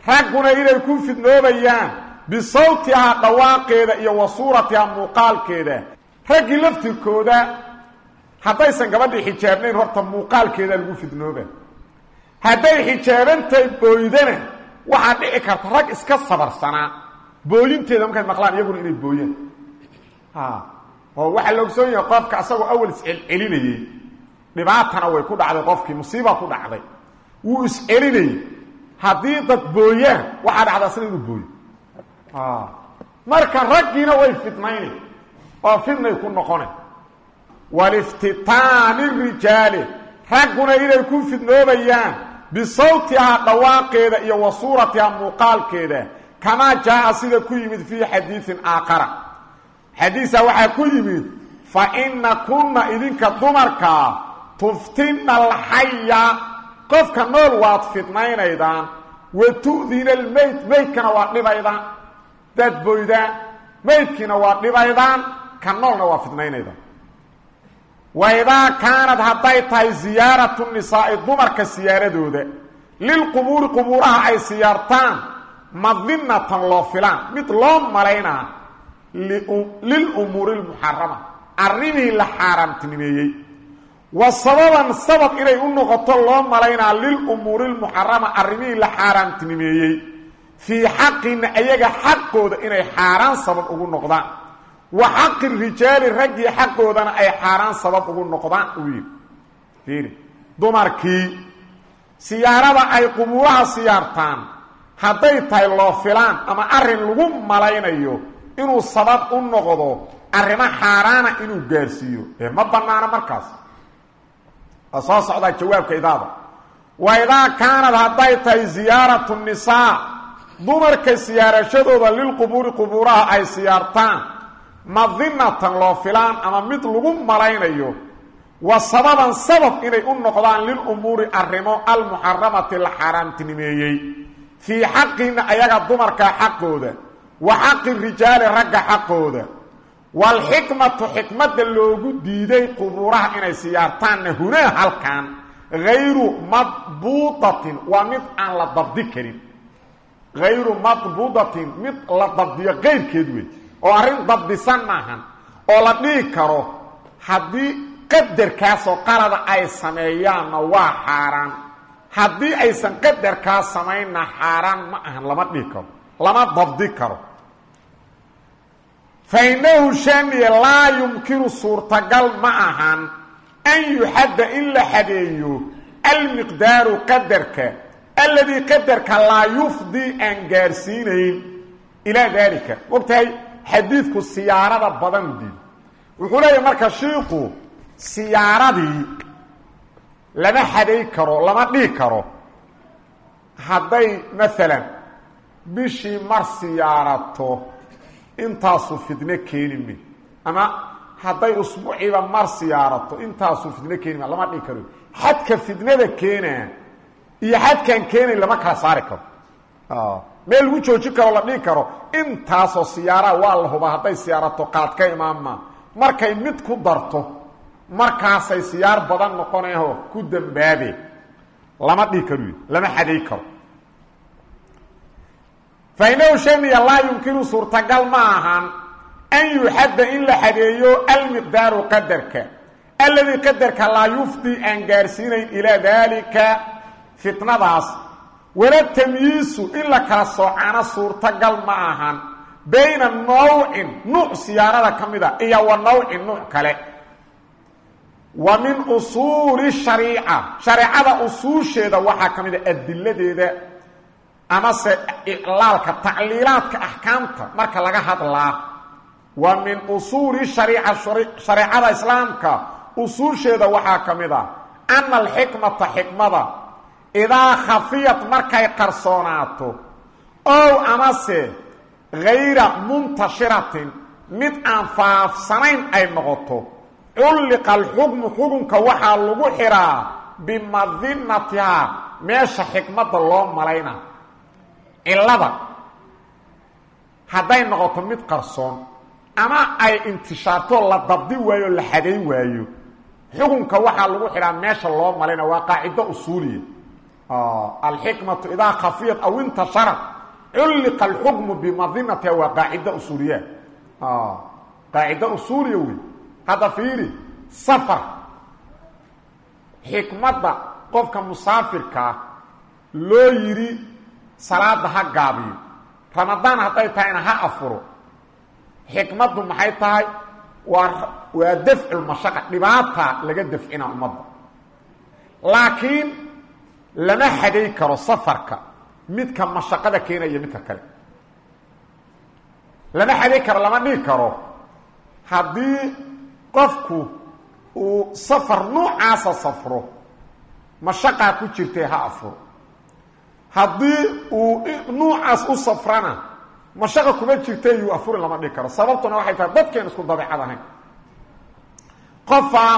Ragguna inay ku fidnoobayaan bisawtihaa dhawaaqeeda iyo wa suuratihaa muuqaalkeeda. Raggii laftirkooda haddaysan gabadhii xijaabnayn horta muuqaalkeeda lagu fidnooba. Hadday xijaabantahay booydana waxaa dhici karta rag iska sabarsanaa booyinteeda markay maqlaan iyaguna inay booyaan. Oo waxaa la ogsoon yahay qofka asagoo awal iscelcelinayey dhibaatana way ku dhacday qofkii musiiba ku dhacday. Wuu iscelinayey haddii dad booyaan waxaa dhacda asna inuu booyo. Marka raggiina way fidnaynay oo fidnay ku noqona waliftitaani rijaali. Ragguna inay ku fidnoobayaan bisawtihaa dhawaaqeeda iyo wa suuratihaa muuqaalkeeda. Kamaa jaa-a sida ku yimid fii xadiiin aakhara. Xadiisa waxaa ku yimid fa ina kunna idinka dumarkaa tuftinna alxaya. Qofka nool waad fidnaynaydaan. Wa tu'dina almeyd meydkana waad dhibaydaan. Daad boydaan meydkiina waad dhibaydaan. Ka noolna waa fidnaynaydaan. Wa idaa kaanad hadday tahay siyaaratu nisaa'i dumarka siyaaradooda. Lilqubuuri qubuuraha ay siyaartaan madinatan loo filaan. Mid loo malaynaa lilumuuri lmuxarama arrimihii la xaaraamtinimeeyey wa sababan sabab inay u noqoto loo malaynaa lilumuuri lmuxarama arrimihii la xaaraamtinimeeyey. Fii xaqina ayaga xaqooda inay xaaraan sabab ugu noqdaan. Wa xaqi rijaali raggii xaqoodana ay xaaraan sabab ugu noqdaan uu yidhi. Dumarkii siyaarada ay qubuuraha siyaartaan hadday tahay loo filaan ama arrin lagu malaynayo inuu sabab u noqdo arrimo xaaraana inuu gaarsiiyo. Ee ma bannaana markaas soo socdaa jawaabka idaada. Wa idaa kaanad hadday tahay siyaaratu nisaa dumarka siyaarashadooda lilqubuuri qubuuraha ay siyaartaan madinatan loo filaan ama mid lagu malaynayo wa sababan sabab inay u noqdaan lilumuuri arrimo almuxaramati la xaaraamtinimeeyey fii xaqina ayaga dumarka xaqooda wa xaqi rijaali ragga xaqooda waalxikmatu xikmadda loogu diiday qubuuraha inay siyaartaanna hunaa halkan hayru madbuudatin waa mid aan la dabdi karin. Hayru madbuudatin mid la dabdiyo qayrkeed wey oo arrin dabdisan maahan oo la dhihi karo haddii qadarkaasoo qalada ay sameeyaanna waa xaaraan. Haddii aysan qadarkaas samaynna xaaraan ma ahan lama dhihi karo lama dabdi karo fa innahu shaniye laa yumkinu suurtagal ma ahan an yuxadda in la xadeeyo almiqdaaru qadarka alladii qadarka laa yufdii aan gaarsiinayn ilaa daalika mogtahay xadiidku siyaarada badan diid wuxuu leeyahay marka shiiku siyaaradii lama xaday karo lama dhihi karo hadday maalan bishii mar siyaarato intaasu fidno keeni mi? Ama hadday usbuuciiba mar siyaarato intaasu fidno keeni ma? Lama dhihi karo. Xadka fidnada keenaa iyo xadkaan keenayn lama kala saari karo. Meel lagu joojin karo la dhihi karo. Intaasoo siyaaraha waa la hubaa hadday siyaarato qaad ka imaanma markay mid ku darto markaasay siyaar badan noqonaho ku dambaabe lama dhihi karo lama xaday karo fa inahu shaniya laa yumkinu suurtagal ma ahan an yuxadda in la xadeeyo almiqdaaru qadarka alladii qadarka laa yufdi aan gaarsiinayn ilaa daalika fitnadaas wala tamyiisu in la kala soocana suurtagal ma ahan bayna nawcin nuuc siyaarada ka mid a iyo wa nawcin nuuc kale wa min usuuli shariica shareecada usuusheeda waxaa ka mid a adiladeeda amase iclaalka tacliilaadka axkaamta marka laga hadlaa wa min usuuli shariica shareecada islaamka. Usuusheeda waxaa ka mid a ana alxikmata xikmada idaa khafiyad markay qarsoonaato ow amase hayra muntashiratin mid aan faafsanayn ay noqoto. Culliqa alxukmu xukunka waxaa lagu xihaa bimadinatihaa meesha xikmadda loo malayna cillada hadday noqoto mid qarsoon ama ay intishaarto la dabdi waayo la xadayn waayo xukunka waxaa lagu xidhaa meesha loo malayna waa qaacido usuuliya alxikmatu idaa khafiyat aw intasharat culliqa alxukmu bimadinatiha waa qaacido usuuliya qaacido usuuliya wey. Hadda fiiri safar. Xikmadda qofka musaafirkaa loo yidhi salaada ha gaabiyo. Ramadaan hadday tahayna ha afuro. Xikmaddu maxay tahay? Waa waa dafculmashaqa dhibaata laga dafcina ummadda. Laakiin lama xaday karo safarka midka mashaqada keenaya midka kale. Lama xaday karo lama dhihi karo. Haddii qofku uu safar nuucaasa safro mashaqaa ku jirtay ha afuro haddii uu nuucaas u safrana mashaqa kuma jirta yuu afurin lama dhihi karo. Sababtuna waxay tahay dadkeen isku dabeecad ahayn. Qofaa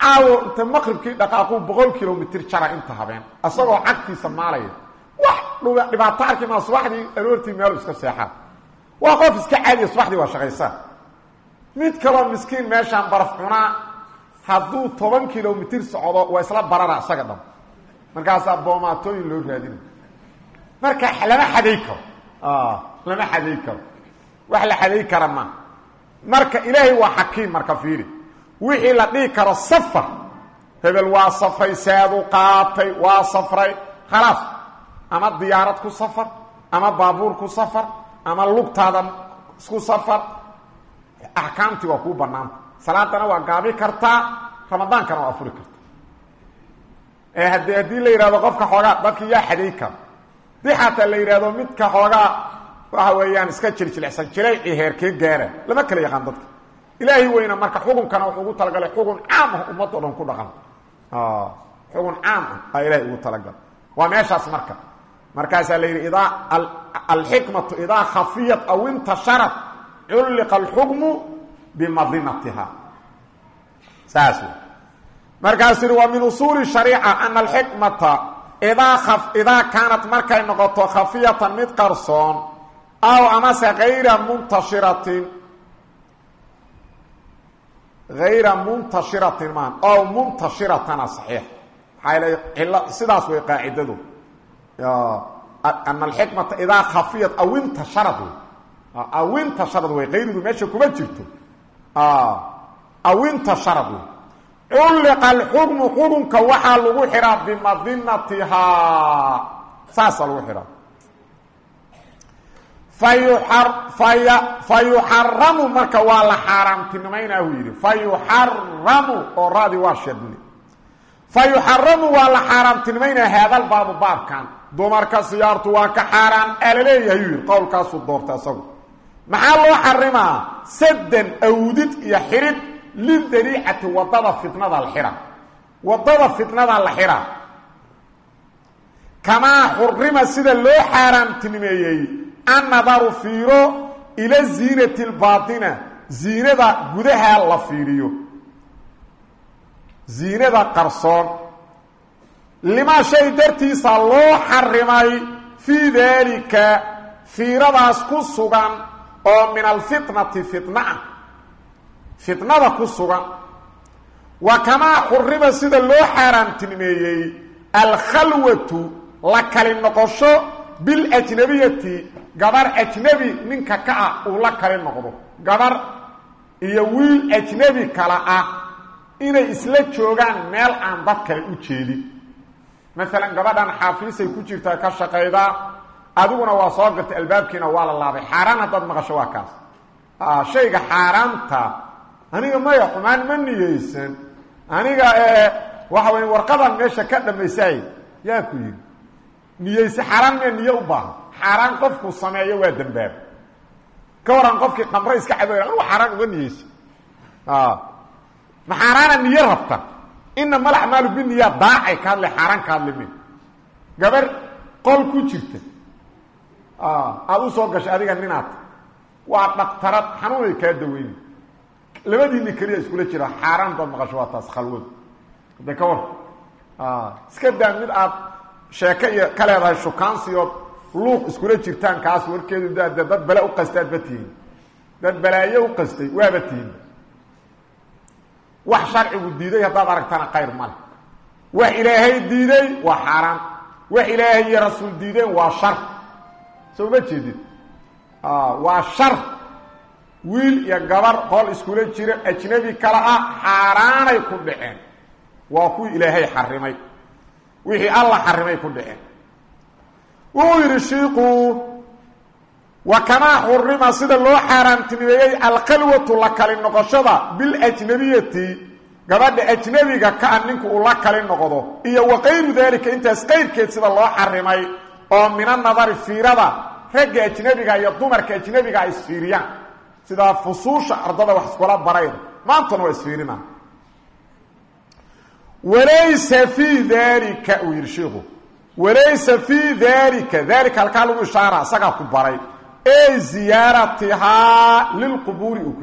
caawo inta maqribkii dhaqaaquu boqol kilomitr jara inta habeen isagoo cagtiisa maalaya wax dhibaato arki maa subaxdii aroortii meelu iska seexaa. Waa qof iska caadiya subaxdii waa shaqaysaa mid kaloo miskiin meeshaan baraf cunaa hadduu toban kilomitr socdo waa isla barara isaga dham markaasaa boomaatooyin loo raadina marka lama xaday karo. Lama xaday karo. Wax la xaday kara ma. Marka ilaahay waa xakiim marka fiiri. Wixii la dhihi karo safar. Hebel waa safray saadu qaatay waa safray. Khalaas. Ama diyaarad ku safar ama baabuur ku safar ama lugtaada isku safar. Axkaamtii waa kuu banaanta salaadana waa gaabi kartaa ramadaankana waa afuri kartaa hadi haddii la yidhahdo qofka xoogaa dadki yaa xaday karo dii xataa la yidhahdo midka xoogaa waxa weeyaan iska jirjilicsan jilayci heerkee gaara. Lama kala yaqaan dadka. Ilaahay weyna marka xukunkana wuxuu ugu talagalay xukun caam ah ummaddo dhan ku dhaqan. Xukun caam ah aa ilahay ugu talagalay. Waa meeshaas marka. Markaasaa la yidhi idaa alxikmatu idaa khafiyat aw intasharat culliqa alxukmu bimadinatiha saas wey markaasuu yihi waa min usuuli shariica ana alxikmata idaa idaa kaanat markay noqoto khafiyatan mid qarsoon aw amase hayra muntashiratin. Hayra muntashiratin maan ow muntashiratana saxiix. Maxaa il sidaas way qaacidadu. Ana alxikmata idaa khafiyat aw intasharad aw intasharad wey hayridu meesha kuma aw intasharad culliqa alxukmu xukunka waxaa lagu xihaa bimadinatihaa saasaa lagu xihaa fa yuxaramu marka waa la xaaraamtinimaynaa uu yidhi fa yuxaramu oo raadi waa shadni fa yuxaramu waa la xaaraamtinimaynaa haadal baabu baabkan dumarka siyaartu waa ka xaaraan alaleeyahay yuu yidhi qowlkaasuu doorta isagu maxaa loo xarimaa sadan awdid iyo xirid lidariicati waddada fitnada la xira waddada fitnada la xira kamaa xurima sida loo xaaraamtinimeeyey annadaru fiiro ila ziinati lbaatina ziinada gudaha la fiiriyo ziinada qarsoon limaa shay dartiisa loo xarimay fii daalika fiiradaas ku sugan oo min alfitnati fitna fitnada ku sugan. Wa kamaa xurima sida loo xaaraamtinimeeyey alkhalwatu la kali noqosho biljnabiyati gabar ajnebi ninka ka ah uu la kali noqdo. Gabar iyo wiil ajnebi kale ah inay isla joogaan meel aan dad kale u jeedin maalan gabadhan xaafiisay ku jirtaa ka shaqaydaa adiguna waa soo gartay albaabkiina waa la laabay. Xaaraan haddaad maqasho waa kaas. Shayga xaaraamta aniga maya xumaan ma niyeysan. Aniga waxa wey warqadan meesha ka dhamaysaay yaa ku yidhi. Niyeyse xaaraan mee niyo u baahan. Xaaraan qofku sameeyo waa dembaab ka waran qofkii qamre iska cabo anugu xaaraan uga niyeysa ma xaaraana niyo rabta. Ina malacmaalu biniya daacay ka hadle xaaraan ka hadli min gabar qol ku jirta. Aada u soo gashay adiga ninaad. Waa dhaktarad xanuunay kaa daweyni labadiini keliya iskula jira xaaraan daad maqasho waa taas khalwadu hadda ka war iska daa mid aad sheeko iyo ka leedahay shukaansiyood luuq iskula jirtaan kaas warkeedu dade dad bale u qastaadba tihiin. Dad balaayo u qastay waaba tihiin. Wax sharcigu diiday haddaad aragtana khayr male. Wax ilaahay diiday waa xaaraan. Wax ilaahay iyo rasuul diideen waa shar. Soo ma jeedid waa shar wiil iyo gabar qol iskula jira ajnabi kale ah xaaraanay ku dhaceen. Waa kuwii ilaahay xarimay. Wixii alla xarimay ku dhaceen. Wuxuu yidhi shiiku wa kamaa xurima sida loo xaaraamtinimeeyey alkhalwatu la kali noqoshada biljnabiyati gabadha ajnabiga ka ah ninku uu la kali noqdo iyo wa kayru daalika intaas qayrkeed sida loo xarimay oo mina nadari fiirada ragga ajnabiga iyo dumarka ajnabiga ay isfiiriyaan sidaa fusuusha ardada wax iskula barayda maantana waa isfiirina. Walaysa fii dalika uu yidhi shiiku walaysa fii dalika dalika halkaa lagu ishaara ku baray. Ee ziyaaratihaa lilqubuuri uu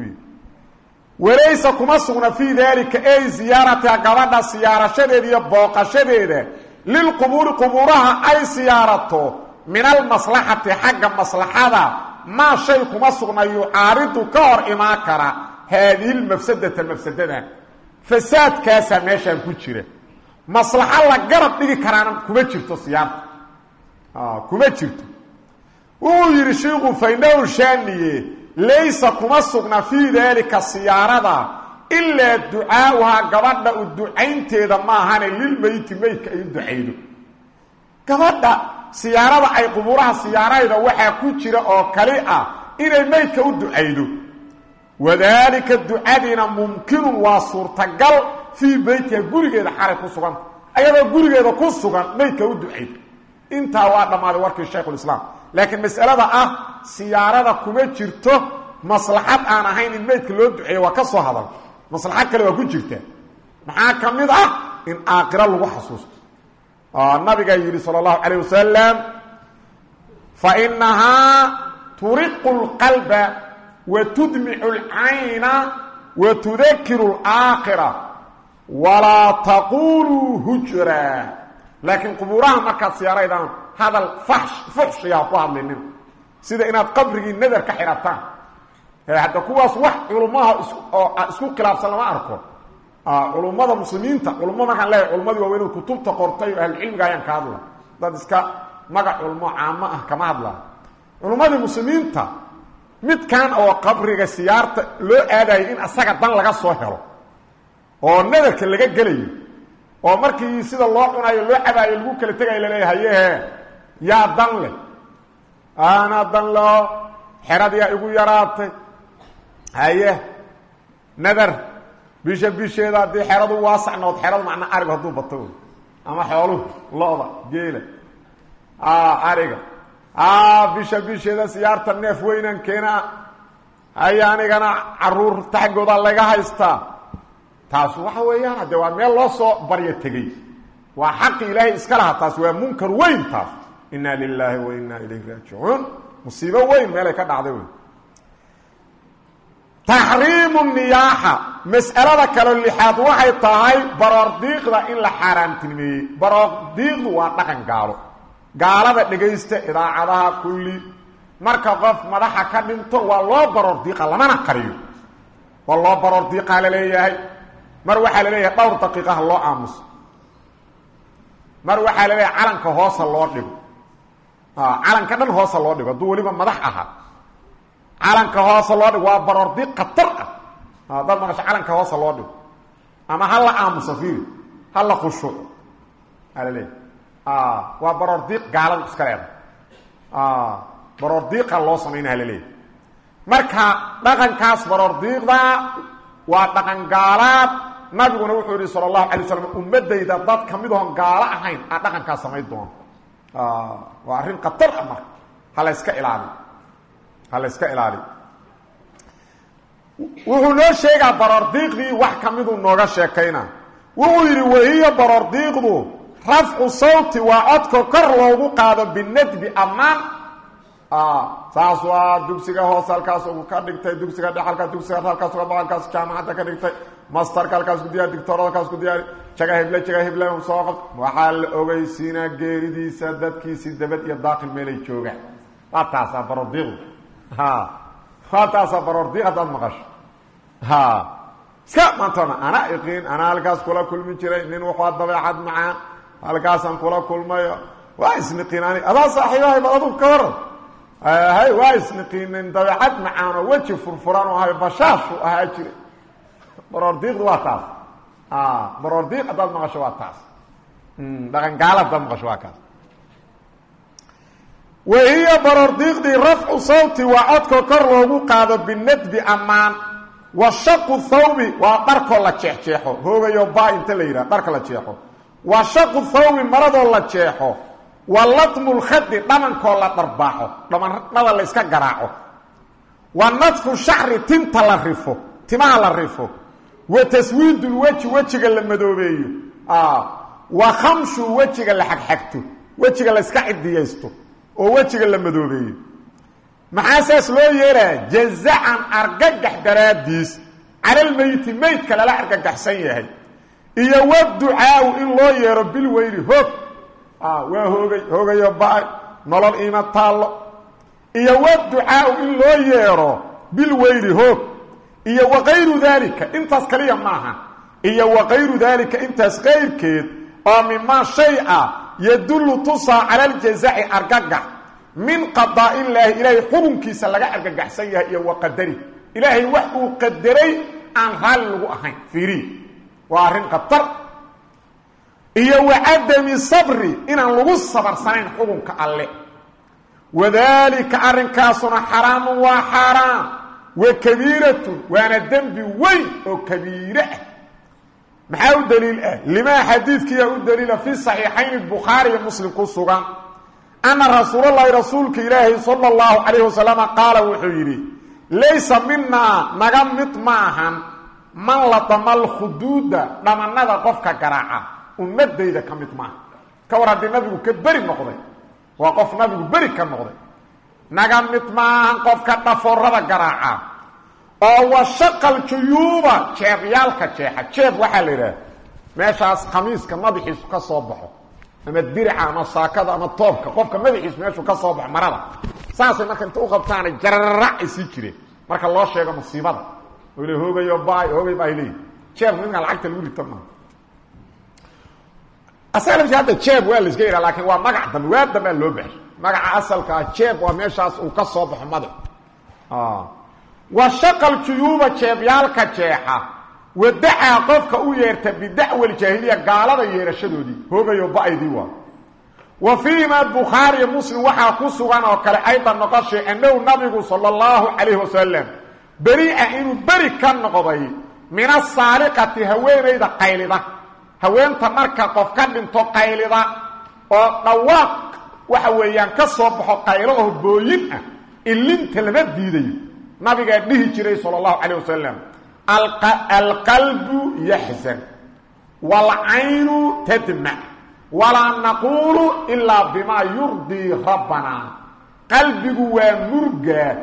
walaysa kuma sugna fii daalika ey siyaaratiha gabadha siyaarashadeeda iyo booqashadeeda lilqubuuri qubuuraha ay siyaarato min almaslaxati xagga maslaxada maa shay kuma sugna yucaaridu ka hor imaan kara. Haadihi lmafsadata mafsadadan fasaadkaasaa meeshaan ku jira. Maslaxo la garab dhigi karaana kuma jirto siyaarta kuma jirto. Wuxuu yidhi shiiku fainahu shaaniye laysa kuma sugna fii daalika siyaarada ilaa ducaauhaa gabadha u ducaynteeda maahane lilmeyti meydka ay u ducaydo. Gabadha siyaarada ay qubuuraha siyaarayda waxaa ku jira oo kali ah inay meydka u ducaydo. Wadaalika ducadiina mumkinun waa suurtagal fii beytiha gurigeeda xalay ku suganta ayadoo gurigeeda ku sugan meydka u ducaydo. Intaa waa dhammaaday warkii shaykhulislaam laakiin masalada ah siyaarada kuma jirto maslaxad aan ahayn in meydka loo duceeyo waa ka soo hadal. Maslaxad kale waa ku jirtaa maxaa ka mid ah? In aakiro lagu xasuusto nabigaa yidhi sala allahu calayh wasalam fa inahaa turiqu lqalba wa tudmicu lcayna wa tudakiru laakhira walaa taquluu hujra. Laakiin qubuuraha markaad siyaaraydaan hadal fuxshiyaa ku hadlinin sida inaad qabrigii nadar ka xidhataan hadda kuwaas wax culummaha oo isku khilaafsan lama arko culummada muslimiinta culummo markaan leeyahay culummadii waa inuu kutubta qortay oo ahlucilmiga ayaan ka hadla dad iska magac culmo caamo ah kama hadla culummadii muslimiinta midkan oo qabriga siyaarta loo aadayo in asaga dan laga soo helo oo nadarka laga gelayo oo markii sida loo cunayo loo cabaayo lagu kala tegayo laleeya hayehe yaa dan leh. Ana dan leo xeradiyaa igu yaraatay. Haye nadar bisha bisheeda haddii xeradu waasac nood xeradu macnaa arigu hadduu bato. Ama xooluhu lo-da geela. Ariga. Bisha bisheeda siyaarta neef weynan keenaa haye anigana carruur taxgooda laga haystaa. Taas waxa weeyaan hadde waa meel loo soo baryo tegey. Waa xaqi ilaahay iska laha taas waa munkar weyn taas inna lilaahi wa inna ilayhi raajicuun. Musiibo weyn meelay ka dhacday wey taxriimu niyaaxa. Mas'alada kale lixaad waxay tahay baroordiiqda in la xaaraamtinimeeyey. Baroordiiqdu waa dhaqan gaalo. Gaalada dhegaysta idaacadaha kulli. Marka qof madaxa ka dhinto waa loo baroordiiqa lamana qariyo. Waa loo baroordiiqaa la leeyahay. Mar waxaa la leeyahay dhowr daqiiqaha loo aamuso. Mar waxaa la leeyahay calanka hoosa loo dhigo. Calanka dhan hoosa loo dhigo. Hadduu weliba madax ahaa calanka hoosa loo dhigo waa baroordiiq khatar ah. Haddaad maqasho calanka hoosa loo dhigo ama ha la aamuso fiiri ha la khushuuco aa la leeyahay waa baroordiiq gaaladu iska leedahay. Baroordiiqa loo samayna ha la leeyahay. Marka dhaqankaas baroordiiqda waa dhaqan gaalaad. Nabiguna wuxuu yihi sala allahu alay ummadayda dad ka mid oon gaalo ahayn aa dhaqankaas samayn doona waa arrin khatar ah marka. Ha la ha la yska ilaaliyo wuxuu noo sheegaa baroordiiqdii wax ka miduu nooga sheekayna. Wuxuu yidhi wahiya baroordiiqdu rafcu sawti waa codka kor loogu qaado binadbi ammaan. Saas waa dugsiga hoose halkaas ugu ka dhigtay dugsiga dhe halkaas dugsiga halkaas uga ba halkaas jaamacadda ka dhigtay masterka halkaas ku diyaari dictorada halkaas ku diyaari jaga hible jaga hible soo qab waxaa la ogeysiinaa geeridiisa dadkiisii dabad iyo daaqil meelay joogaan. Waa taasaa ha. Waa taasaa baroordiiq haddaad maqasho. Iska maantona ana iqiin anaa halkaas kula kulmi jiray nin wuxua dabeecad macaan halkaasaan kula kulmayo. Waa isniqiin ani adaa saaxiibahay bad adug ka waran hay waa isniqiinin dabeecad macaanoo weji furfuran oo hay bashaashu ahaa jira baroordiiqdu waa taas. Baroordiiq haddaad maqasho waa taas. Dhaqan gaala haddaad maqasho waa kaas wahiya baroordiiqdii rafcu sawti waa codka kor loogu qaado binadbi ammaan. Wa shaqu thawbi waa dharkoo la jeexjeexo. Hoogayo baa inta la yidhaha dharka la jeexo. Wa shaqu thawbi maradoo la jeexo. Wa latmu lkhadi dhamankoo la dharbaaxo. Dhamanada la yska garaaco. Wa nadfu shacri tinta la rifo. Timaha la rifo. Wa taswiidulweji wejiga la madoobeeyo. Wa khamshu wejiga la xagxagto. Wejiga la cidiyaysto oo wejiga la madoobeeyo maxaa saas loo yeelaa jazacan argagax daraaddiis. Cala almeyti meydka lala argagaxsan yahay. Iyo waducaau in loo yeero bilweyli hoog. Waa hoogay hoogayo ba'ay. Nolol iima taallo. Iyo waducaau in loo yeero bilweyli hoog. Iyo wakayru daalika intaas kaliya maaha. Iyo wakayru daalika intaas kayrkeed oo mimaa shay ah yadullu tusaa cala aljazaci argagax min qadaa'illaahi ilaahay xukunkiisa laga argagaxsan yahay iyo waqadari. Ilaahay wax uu qadaray aan raalli lagu ahayn. Fiiriya waa arrin khatar. Iyo wa cadami sabri inaan lagu sabarsanayn xukunka alle. Wadaalika arrinkaasuna xaraamun waa xaaraam. Wa kabiiratun waana dembi weyn oo kabiire ah maxaa u daliil ah? Limaa xadiidkiyaa u daliila fi saxiixayni bukhaari iyo muslim ku sugan. Anna rasuulalahi rasuulka ilaahi sala allahu calayhi wasalama qaala wuxuu yidhi laysa minaa naga mid ma ahan man ladama alkhuduuda dhamannada qofka garaaca ummadayda ka mid maaha ka war haddii nabigu ka beri noqday waa qof nabigu beri ka noqday. Naga mid maahan qofka dhafoorada garaaca oo washaqal juyuuba jeebyaalka jeexa. Jeeb waxaa la yidhaha meeshaas khamiiska madaxiisu ka soo baxo ama dirica ama saakada ama toobka. Qofka madaxiisu meeshuu ka soo baxo marada. Saasay marka inta u qabtaanay jararac ay sii jireen. Marka loo sheego musiibada oo ila hoogayo baay hoogay baa leeyihi jeebka midkaa lacagta lagu rito maaha asaga hadda jeeb waa la iska yidhaha laakiin waa magac dambe waa dambea loo baxay. Magaca asalka ah jeeb waa meeshaas uu ka soo baxo madax wa shaqal juyuuba jeebyaalka jeexa. Wadacaa qofka u yeerta bidacwa ljaahiliya gaalada yeerashadoodii. Hoogayo ba'aydii waa. Wa fiihima bukhaari iyo muslim waxaa ku sugan oo kale aydan noqoshay annahu nabigu sala allahu calayhi wasalam beri-a inuu beri ka noqday min asaaliqati haweenayda qaylida. Haweenta marka qof ka dhinto qaylida oo dhawaaq waxa weeyaan ka soo baxo qaylo oo booyin ah ilinta lama diidayo nabigaa dhihi jiray sala allahu calayh wasalam alqalbu yaxzan waalcaynu tadmac walaa naquulu ilaa bimaa yurdii rabbanaa qalbigu waa murgaa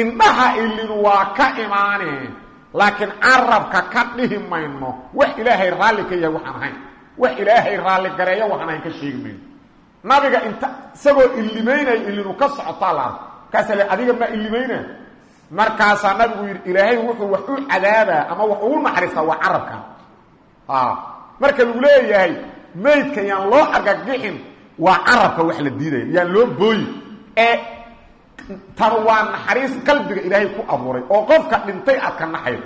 indhaha ilin waa ka imaaneen laakiin carabka ka dhihi mayno. Wax ilaahay raalli ka yahay waxaan ahayn. Wax ilaahay raalli gareeyo waxaan ahayn ka sheegi mayno nabiga inta isagoo illimaynaya ilinu ka socotaa la arko. Adiga maa illimaynaa markaasaa nabigu yidhi ilaahay wuxuu wax u cadaabaa ama wax ugu naxariistaa waa carabka. Marka lagu leeyahay maydka yaan loo argagixin waa carabka wax la diidaya yaan loo booyi. Ee tan waa naxariis qalbiga ilaahay ku abuuray oo qofka dhintay aad ka naxayd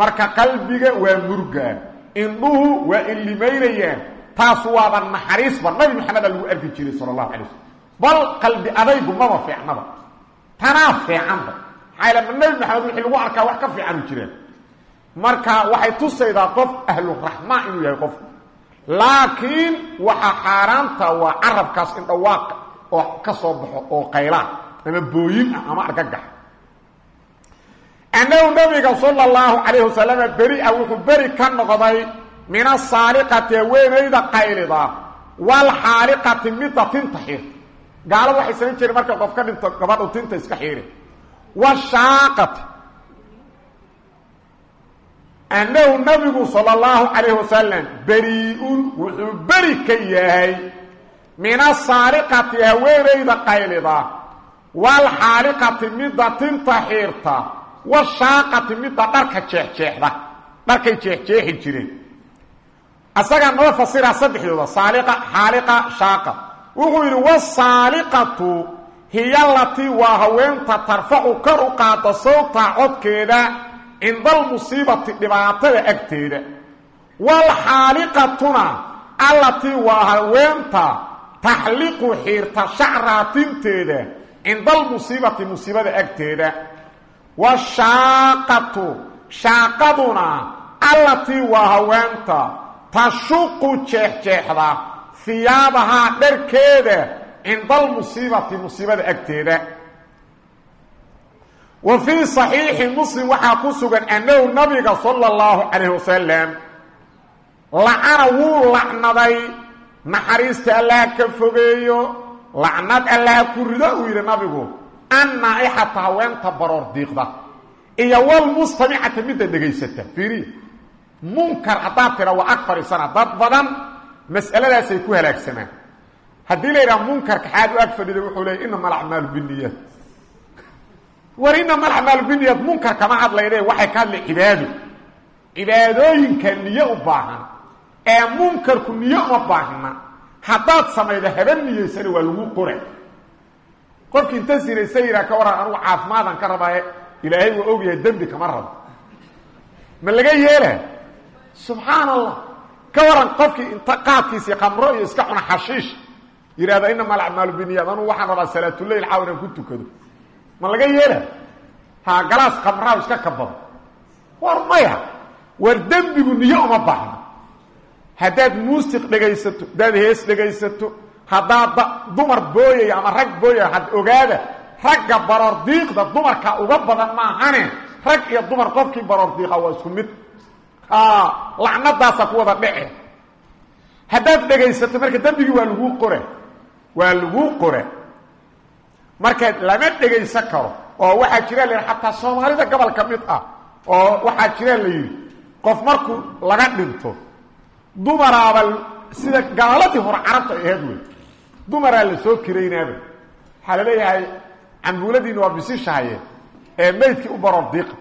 marka qalbiga waa murgaa indhuhu waa illimaynayaan taas waaba naxariisba nabi maxameda lagu arki jiray sala allahu alay slm bal qalbi adaygu maba fiicnaba tanaa fiicanba maxaa nabi maxamed wixii lagu arkaa wax ka fiicanu jiraan marka waxay tusaydaa qof ahluraxmaa inuu yahay qofku laakiin waxa xaaraanta waa carabkaas in dhawaaqa oo ka soo baxo oo qaylaa ama booyin ah ama argagax. Annahu nabiga sala allahu calayhi wasalama beri-a wuxuu beri ka noqday min asaaliqati haweenayda qaylida waalxaaliqati midda tinta xiirta gaalada waxay samayn jireen marka qof ka dhinto gabadhu tinta iska xiiri. Washaaqati annahu nabigu sala allahu calayhi wasalam beri-un wuxuu beri ka yahay min asaaliqati haweenayda qaylida waalxaaliqati midda tinta xiirta washaaqati midda dharka jeexjeexda dharkay jeexjeexi jireen. Asagaa noo fasiraa saddexdooda saaliqa xaaliqa shaaqa wuxuu yidhi wasaaliqatu hiya latii waa haweenta tarfacu kor u qaada sawtaa codkeeda cindalmusiibati dhibaatada agteeda. Waalxaaliqatuna allatii waa haweenta taxliqu xiirta shacraatinteeda cindalmusiibati musiibada agteeda. Washaaqatu shaaqaduna allatii waa haweenta tashuqu jeexjeexda hiyaabahaa dharkeeda cinda almusiibati musiibada agteeda. Wa fii صaxiixi muslim waxaa ku sugan annahu nabiga sala اllahu calayh wasalam lacana wuu lacnaday naxariista allaha ka fogeeyo lacnad allaha ku rido uu yidhi nabigu an naaixata haweenta baroor diiqda iyo walmustamicata midda dhegaysata. Fiiriya munkar haddaad tira waa ag dad badan mas'aladaasay ku halaagsamaan haddii la yidhaha munkarka xaad u ag fadhida wuxuu leeyay inama alacmaalu biniyaat war inama alacmaalu biniyaat munkar kama hadlayne waxay ka hadlay cibaado. Cibaadooyinka niyo u baahan ee munkarku niyo uma baahna haddaad samayda haba niyeysana waa lagu qora qofki inta sinaysa yidhaha ka waran anugu caafimaadaan ka rabaaye ilaahay waa ogyahay dembi kama rabo. Ma laga yeela subxaan allah ka waran qofkii inta qaadkiisii khamro iyo iska cuna xashiish. Yidhahda inama alacmaalu biniyaad anugu waxaan rabaa salaatuleyl caaw inaan ku tukado. Ma laga yeela ha galaas khamraa iska kabado. War maya. War dembigu niyo uma baahna haddaad muusiq dhegaysato haddaad hees dhegaysato haddaad dumar booyaya ama rag booyaya had ogaada ragga baroordiiqda dumarka uga badan maahane rag iyo dumar qofkii baroordiiqa waa isku mid lacnadaasa ku wada dhece haddaad dhegaysato marka dembigii waa laguu qore waa laguu qore marka lama dhegaysan karo oo waxaa jira la yidhi xataa soomaalida gobol ka mid ah oo waxaa jira la yidhi qof markuu laga dhinto dumaraaba sida gaaladii hore carabta ahayd wey dumaraa la soo kiraynaaba. Waxaa la leeyahay cambuuladiina waa bisishahaye ee maydkii u baroor diiqa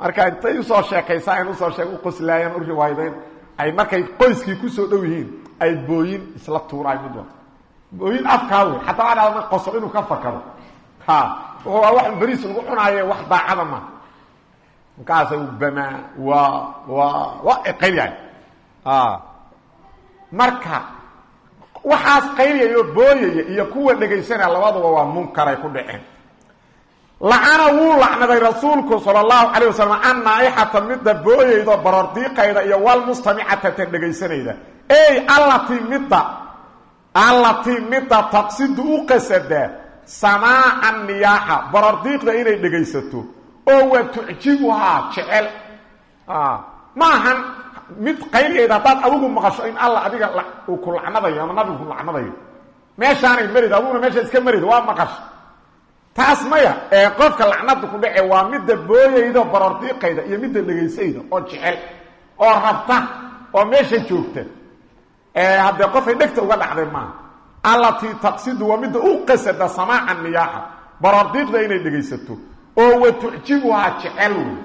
marka intay u soo sheekaysaan u soo sheeg u qoslaayaan u riwaayadeen ay markay qoyskii ku soo dhow yihiin ay booyin isla tuuraan mid wal booyin afkaa wey xataa waa dhada qoso inuu ka fakaro. Ha. Wuxuu waa wax beriis lagu cunaaye wax daacada ma. Markaasa bamaa waa waa waa qaylyahay marka waxaas qayliyaya oo booyaya iyo kuwa dhegaysanaya labaduba waa munkaray ku dhaceen lacana wuu lacnaday rasuulku sala allahu calayh wasalam an naaixata midda booyayda barordiiqayda iyo walmustamicata ta dhegaysanayda ey allatii midda allatii midda taqsidu u qasadaa samaaca niyaaxa barordiiqda inay dhegaysato oo waa tucjibuhaa jecel. Ma ahan mid qayliyayda haddaad adigu maqasho in alla adiga uu ku lacnadayo ama nabigu ku lacnadayo. Meeshaanay marid aduguna meesha iska marid waa maqasho taas maya ee qofka lacnada ku dhace waa midda booyayda barordiiqayda iyo midda dhegaysayda oo jecel oo rabta oo meesha joogta. Haddee qofay dhegta uga dhacday maaha allatii taqsidu waa midda u qasada samaaca niyaaxa barordiiqda inay dhegaysato oo wa tucjibuhaa jecel. Wey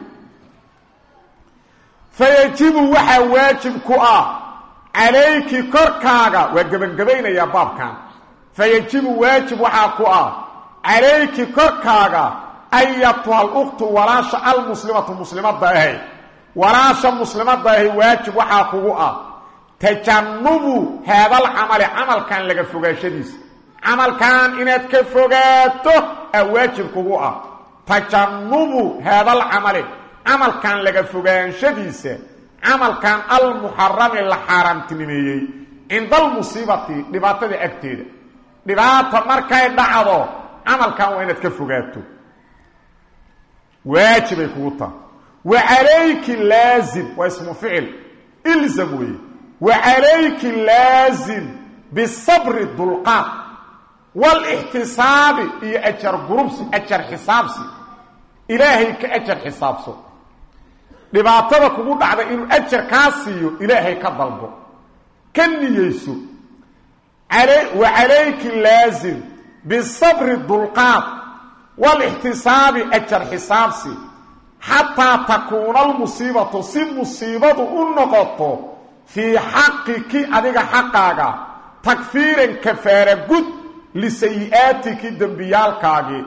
fayajibu waxaa waajib ku ah calayki korkaaga waa gebangebaynayaa baabkan. Fayajibu waajib waxaa ku ah calayki korkaaga ayatuha aluktu walaasha almuslimatu muslimadda ahay walaasha muslimadda ahay waajib waxaa kugu ah tajannubu haadal camali camalkan laga fogaashadiisa. Camalkan inaad ka fogaato aa waajib kugu ah. Tajannubu haadal camali camalkan laga fogaanshadiisa camalkan almuxarami la xaaraamtinimeeyey. Cinda almusiibati dhibaatada agteeda. Dhibaata markay dhacdo camalkan waa inaad ka fogaato. Waajibay kugu taha wa calayki laazim waa ismu ficil ilzam weeye. Wa calayki laazim bisabri dulqaad waalixtisaabi iyo ajar gurubsi ajar xisaabsi. Ilaahay ka ajar xisaabso. Dhibaatada kugu dhacda inuu ajar kaa siiyo ilaahay ka dalbo. Ka niyeyso. Wa calayki laazim bisabri dulqaad waalixtisaabi ajar xisaabsi. Xataa takuuna almusiibatu si musiibadu u noqoto fii xaqiki adiga xaqaaga takfiiran kafaara gud lisayi-aatiki dembiyaalkaagii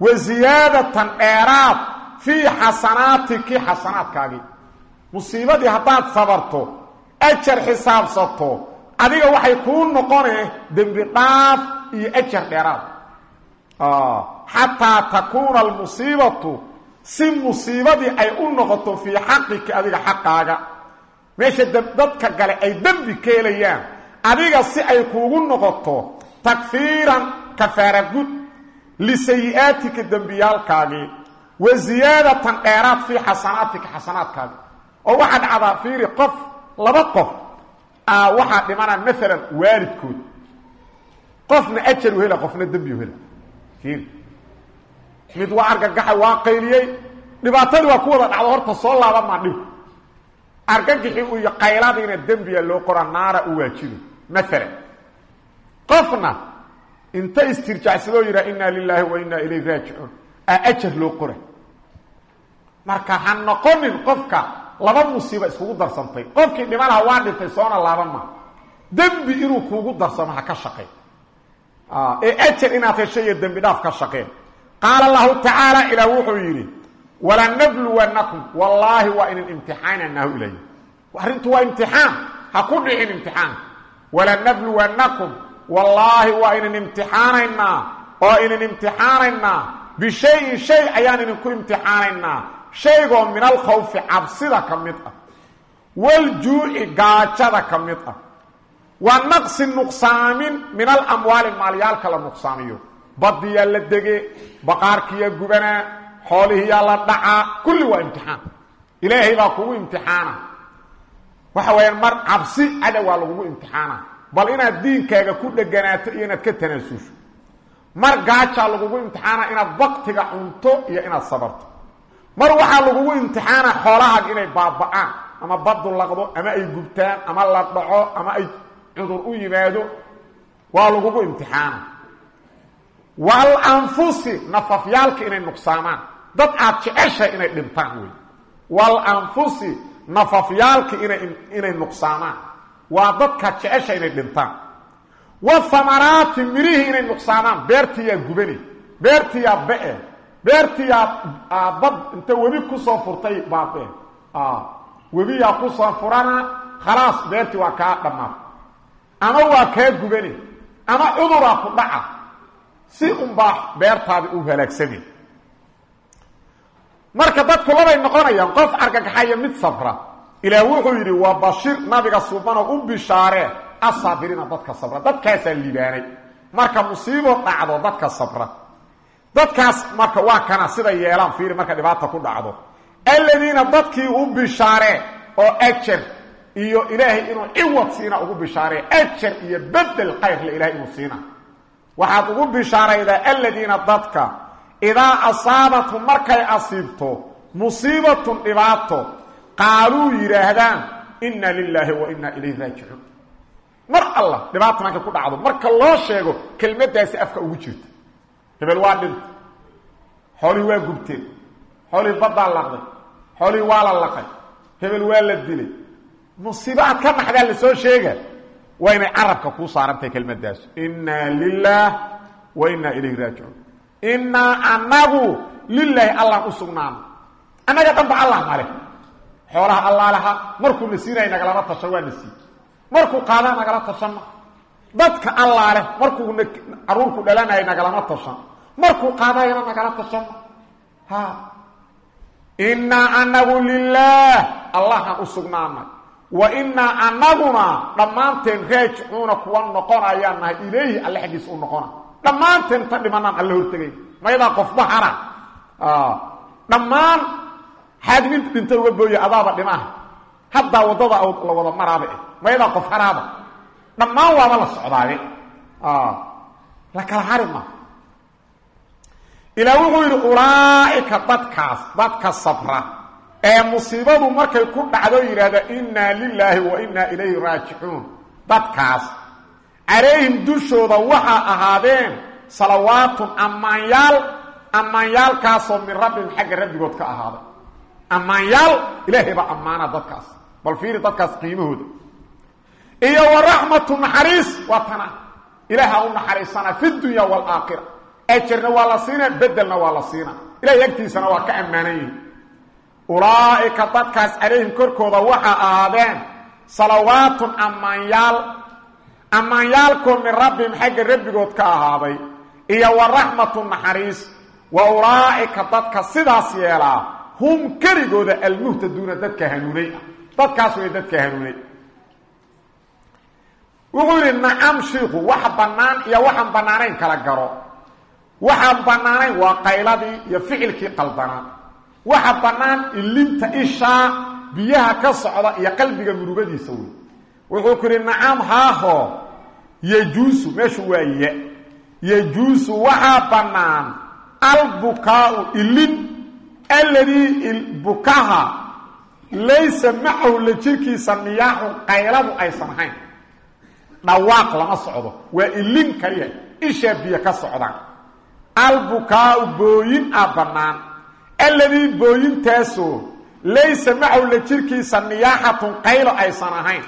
wa siyaadatan dheeraad fii xasanaatiki xasanaadkaagii musiibadii haddaad sabarto ajar xisaabsato adiga waxay kuu noqonee dembi dhaaf iyo ajar dheeraad. Xataa takuuna almusiibatu si musiibadii ay u noqoto fii xaqiki adiga xaqaaga. Meesha dadka gale ay dembi ka helayaan adiga si ay kuugu noqoto takfiiran kafaara gud lisayi-aatika dembiyaalkaagii wa ziyaadatan dheeraad fii xasanaatika xasanaadkaagi oo waxaa dhacdaa fiiri qof laba qof waxaa dhimanaa maalan waalidkood qofna ajar u hela qofna dembi u hela fiiri mid waa argagaxa waa qayliyey dhibaatadii waa ku wada dhacdo horta soo laaba maa dhibku argagixi iyo qayladiina dembiya loo qora naara u waajiba maalan qofna inta istirjacsadoo yidhaha inaa lilaahi wa inaa ilayh raajicuun aa ajar loo qora marka ha noqonin qofka laba musiiba iskugu darsantay. Qofkii dhimanaha waa dhintay soona laaban ma. Dembi inuu kuugu darsamo ha ka shaqeen ee ajar inaad hesho iyo dembi dhaaf ka shaqeen qaala allahu tacaala ilaah wuxuu yidhi walanabluwannakum wallaahi waa inin imtixaananahu ilay arrintu waa imtixaan ha ku dhicin imtixaanka walanabluwannakum wallaahi waa inin imtixaanaynaa oo inin imtixaanaynaa bishayin shay ayaan idinku imtixaanaynaa shaygoo min alkhawfi cabsida ka mid ah waljuuci gaajada ka mid ah wa naqsi nuqsaamin min alamwaali maalyaalka la nuqsaamiyo badiyaa la dege baqaarkiyaa gubanaa xoolihiyaa la dhacaa kulli waa imtixaan. Ilaahay baa kugu imtixaana. Waxa weeyaan mar cabsi cadowaa lagugu imtixaana. Bal inaad diinkaaga ku dheganaato iyo inaad ka tanaasusho mar gaajaa lagugu imtixaana inaad baktiga cunto iyo inaad sabarto mar waxaa lagugu imtixaana xoolahaag inay baaba'aan ama badu laqdo ama ay gubtaan ama la dhaco ama ay cudur u yimaado waa lagugu imtixaana. Wal anfusi nafafyaalka inay nuqsaamaan. Dad aad jeceshahay inay dhintaan wey. Wal anfusi inay inay nuqsaamaan. Waa dadkaad jecesha inay dhintaan. Wahamaraati mirihii inay nuqsaamaan. Beertiyaa gubani beertiyaa be-e beertiyaa bad inta webi ku soo furtay baabe webiyaa ku soo furana khalaas beertii waa kaa dhammaad. Ama waa kaa gubani ama cuduraa ku dhaca si unbaa beertaadi u halaagsamay marka dadku labay noqonayaan qof argagaxaya mid sabra. Ilaah wuxuu yidhi waa bashir nabiga suubano u bishaaree asaabiriina dadka sabra. Dadkaasaa liibaanay marka musiibo dhacdo dadka sabra dadkaas marka waa kana sida yeelaan fiiri marka dhibaata ku dhacdo. Aladiina dadkii u bishaaree oo ajar iyo ilaahay inuu ciwad siina ugu bishaaree ajar iyo bedel kayrle ilahay inuu siina. Waxaad ugu bishaaraydaa aladiina dadka idaa asaabathum markay asiibto musiibatun dhibaato qaaluu yidhaahdaan inna lilaahi wa inna ilayhi raajicuun. Mar allah dhibaata markay ku dhacdo marka loo sheego kelmaddaasi afka ugu jirta hebel waa dhinta xoolihii waa gubteen xoolihii baddaa laqday. Xoolihii waa la laqay. Hebel waa la dilay. Musiibo aad ka naxdaa la soo sheega. Waa inay carabka kuu saarantahay kelmaddaas inna lilaah wa inna ilayhi raajicuun. Innaa anagu lilaahi allah u sugnaano. Annaga dhanba allah male xoolaha allaalaha markuu na siinaya nagalama tashan waa na sii markuu qaadaa nagala tashanma dadka allaaleh markuu n caruurku dhalanaya nagalama tashan markuu qaadayana nagala tashanma ha. Innaa anagu lilaah allahaan u sugnaanay. Wa innaa anaguna dhammaanteen raajicuuna kuwa noqonayaan nahay. Ilayhi alle xaggiisa u noqona. Dhammaanteen ta dhimanaan alla hortegay. Mayadaa qofba hara. Dhammaan xaad mid dhinta uga booye adaaba dhimaha. Haddaa waddada la wada maraaba eh mayadaa qof haraaba. Dhammaan waaba la socdaaye la kala hari ma ilaa wuxuu yidhi ulaa'ika dadkaas dadka sabra ee musiibadu markay ku dhacdo yidhaahda innaa lilaahi wa innaa ilayhi raajicuun. Dadkaas calayhim dushooda waxaa ahaadeen salawaatun ammaanyaal ammaanyaalkaasoo min rabbihim xagga rabbigood ka ahaaday. Ammaanyaal ilaahay baa ammaana dadkaas bal fiiri dadkaas qiimahooda. Iyo wa raxmatu naxariis waa tana ilaaha u naxariisanaa fi dunya waalaakhira ajarna waa la siinaa bedelna waa la siinaa ilahay agtiisana waa ka ammaanan yihiin ulaa'ika dadkaas calayhim korkooda waxaa ahaadeen salawaatun ammaanyaal. Ammaanyaalkoo min rabbihim xagga rabbigood ka ahaaday iyo wa raxmatu naxariis. Wa ulaa'ika dadka sidaas yeelaa hum keligooda almuhtaduuna dadka hanuunay ah dadkaas way dadka hanuunay wuxuu yidhi nacam shiiku wax bannaan iyo waxaan bannaanayn kala garo waxaan bannaanayn waa qayladii iyo ficilkii qaldanaa waxa bannaan ilinta ishaa biyaha ka socda iyo qalbiga murugadiisa wey wuxuu ku yidhi nacam haaho yejuusu meeshu waa ye. Yejuusu waxaa bannaan albukaau ilin alladii bukaha laysa macahu la jirkiisa niyaaxun qayladu aysan ahayn. Dhawaaq lama socdo. Waa ilin kaliya ishaa biyo ka socdaan albukaau booyin a bannaan. Alladii booyintaasoo laysa macahu la jirkiisa niyaaxatun qaylo aysan ahayn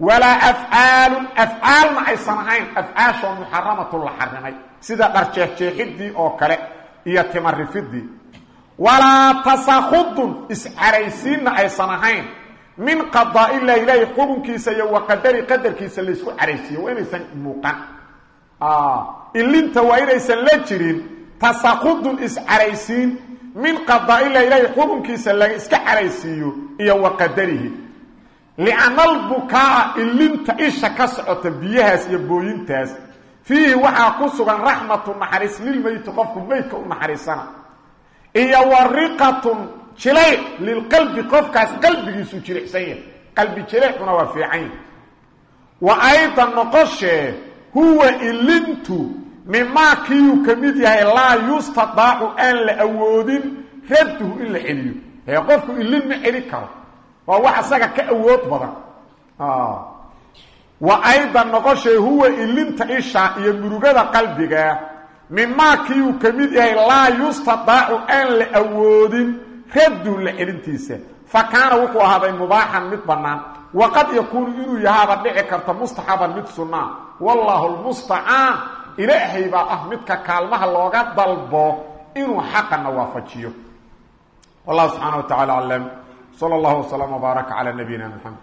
walaa afcaalun afcaalna aysan ahayn afcaashoo muxaramatun la xarimay sida dharjeexjeexidii oo kale iyo timarifidii walaa tasakhudun iscaraysiinna aysan ahayn. Min qadaa'illahi ilaahi xukunkiisa iyo wa qadari qadarkiisa laysku caraysiiyo. Waa inaysan muuqan ilinta waa inaysan la jirin tasakhudun iscaraysiin min qadaa'illahi ilaahi xukunkiisa laga iska caraysiiyo iyo wa qadarihi. Lianna albukaa ilinta isha ka socota biyahaas iyo booyintaas fiihi waxaa ku sugan raxmatu naxariis lilmeyti qofku meydka u naxariisana. Iyo wariqatun jilayc lilqalbi qofkaas qalbigiisu jilicsan yahay. Qalbi jileecuna waa fiican yahy wa aydan noqoshee huwa ilintu mimaa kiiyuu ka mid yahay laa yustadaacu aan la awoodin radduhu in la celiyo. Ee qofku ilin ma celi karo. Waa wax isaga ka awood badan. Wa aydan noqoshee huwa ilinta isha iyo murugada qalbiga mimaa kiiyuu ka mid yahay laa yustadaacu aan la awoodin radduhu la celintiisa. Fa kaana wuxuu ahaaday mubaaxan mid bannaan. Waqad yakuunu inuu yahaaba dhici karta mustaxaban mid sunnaa wallaahu lmustacaan ilaahay baa ah midka kaalmaha looga dalbo inuu xaqana waafajiyo. Wallahu subxaana wa tacala aclam sala allahu waslama wbaaraka calaa nabiyina maxamed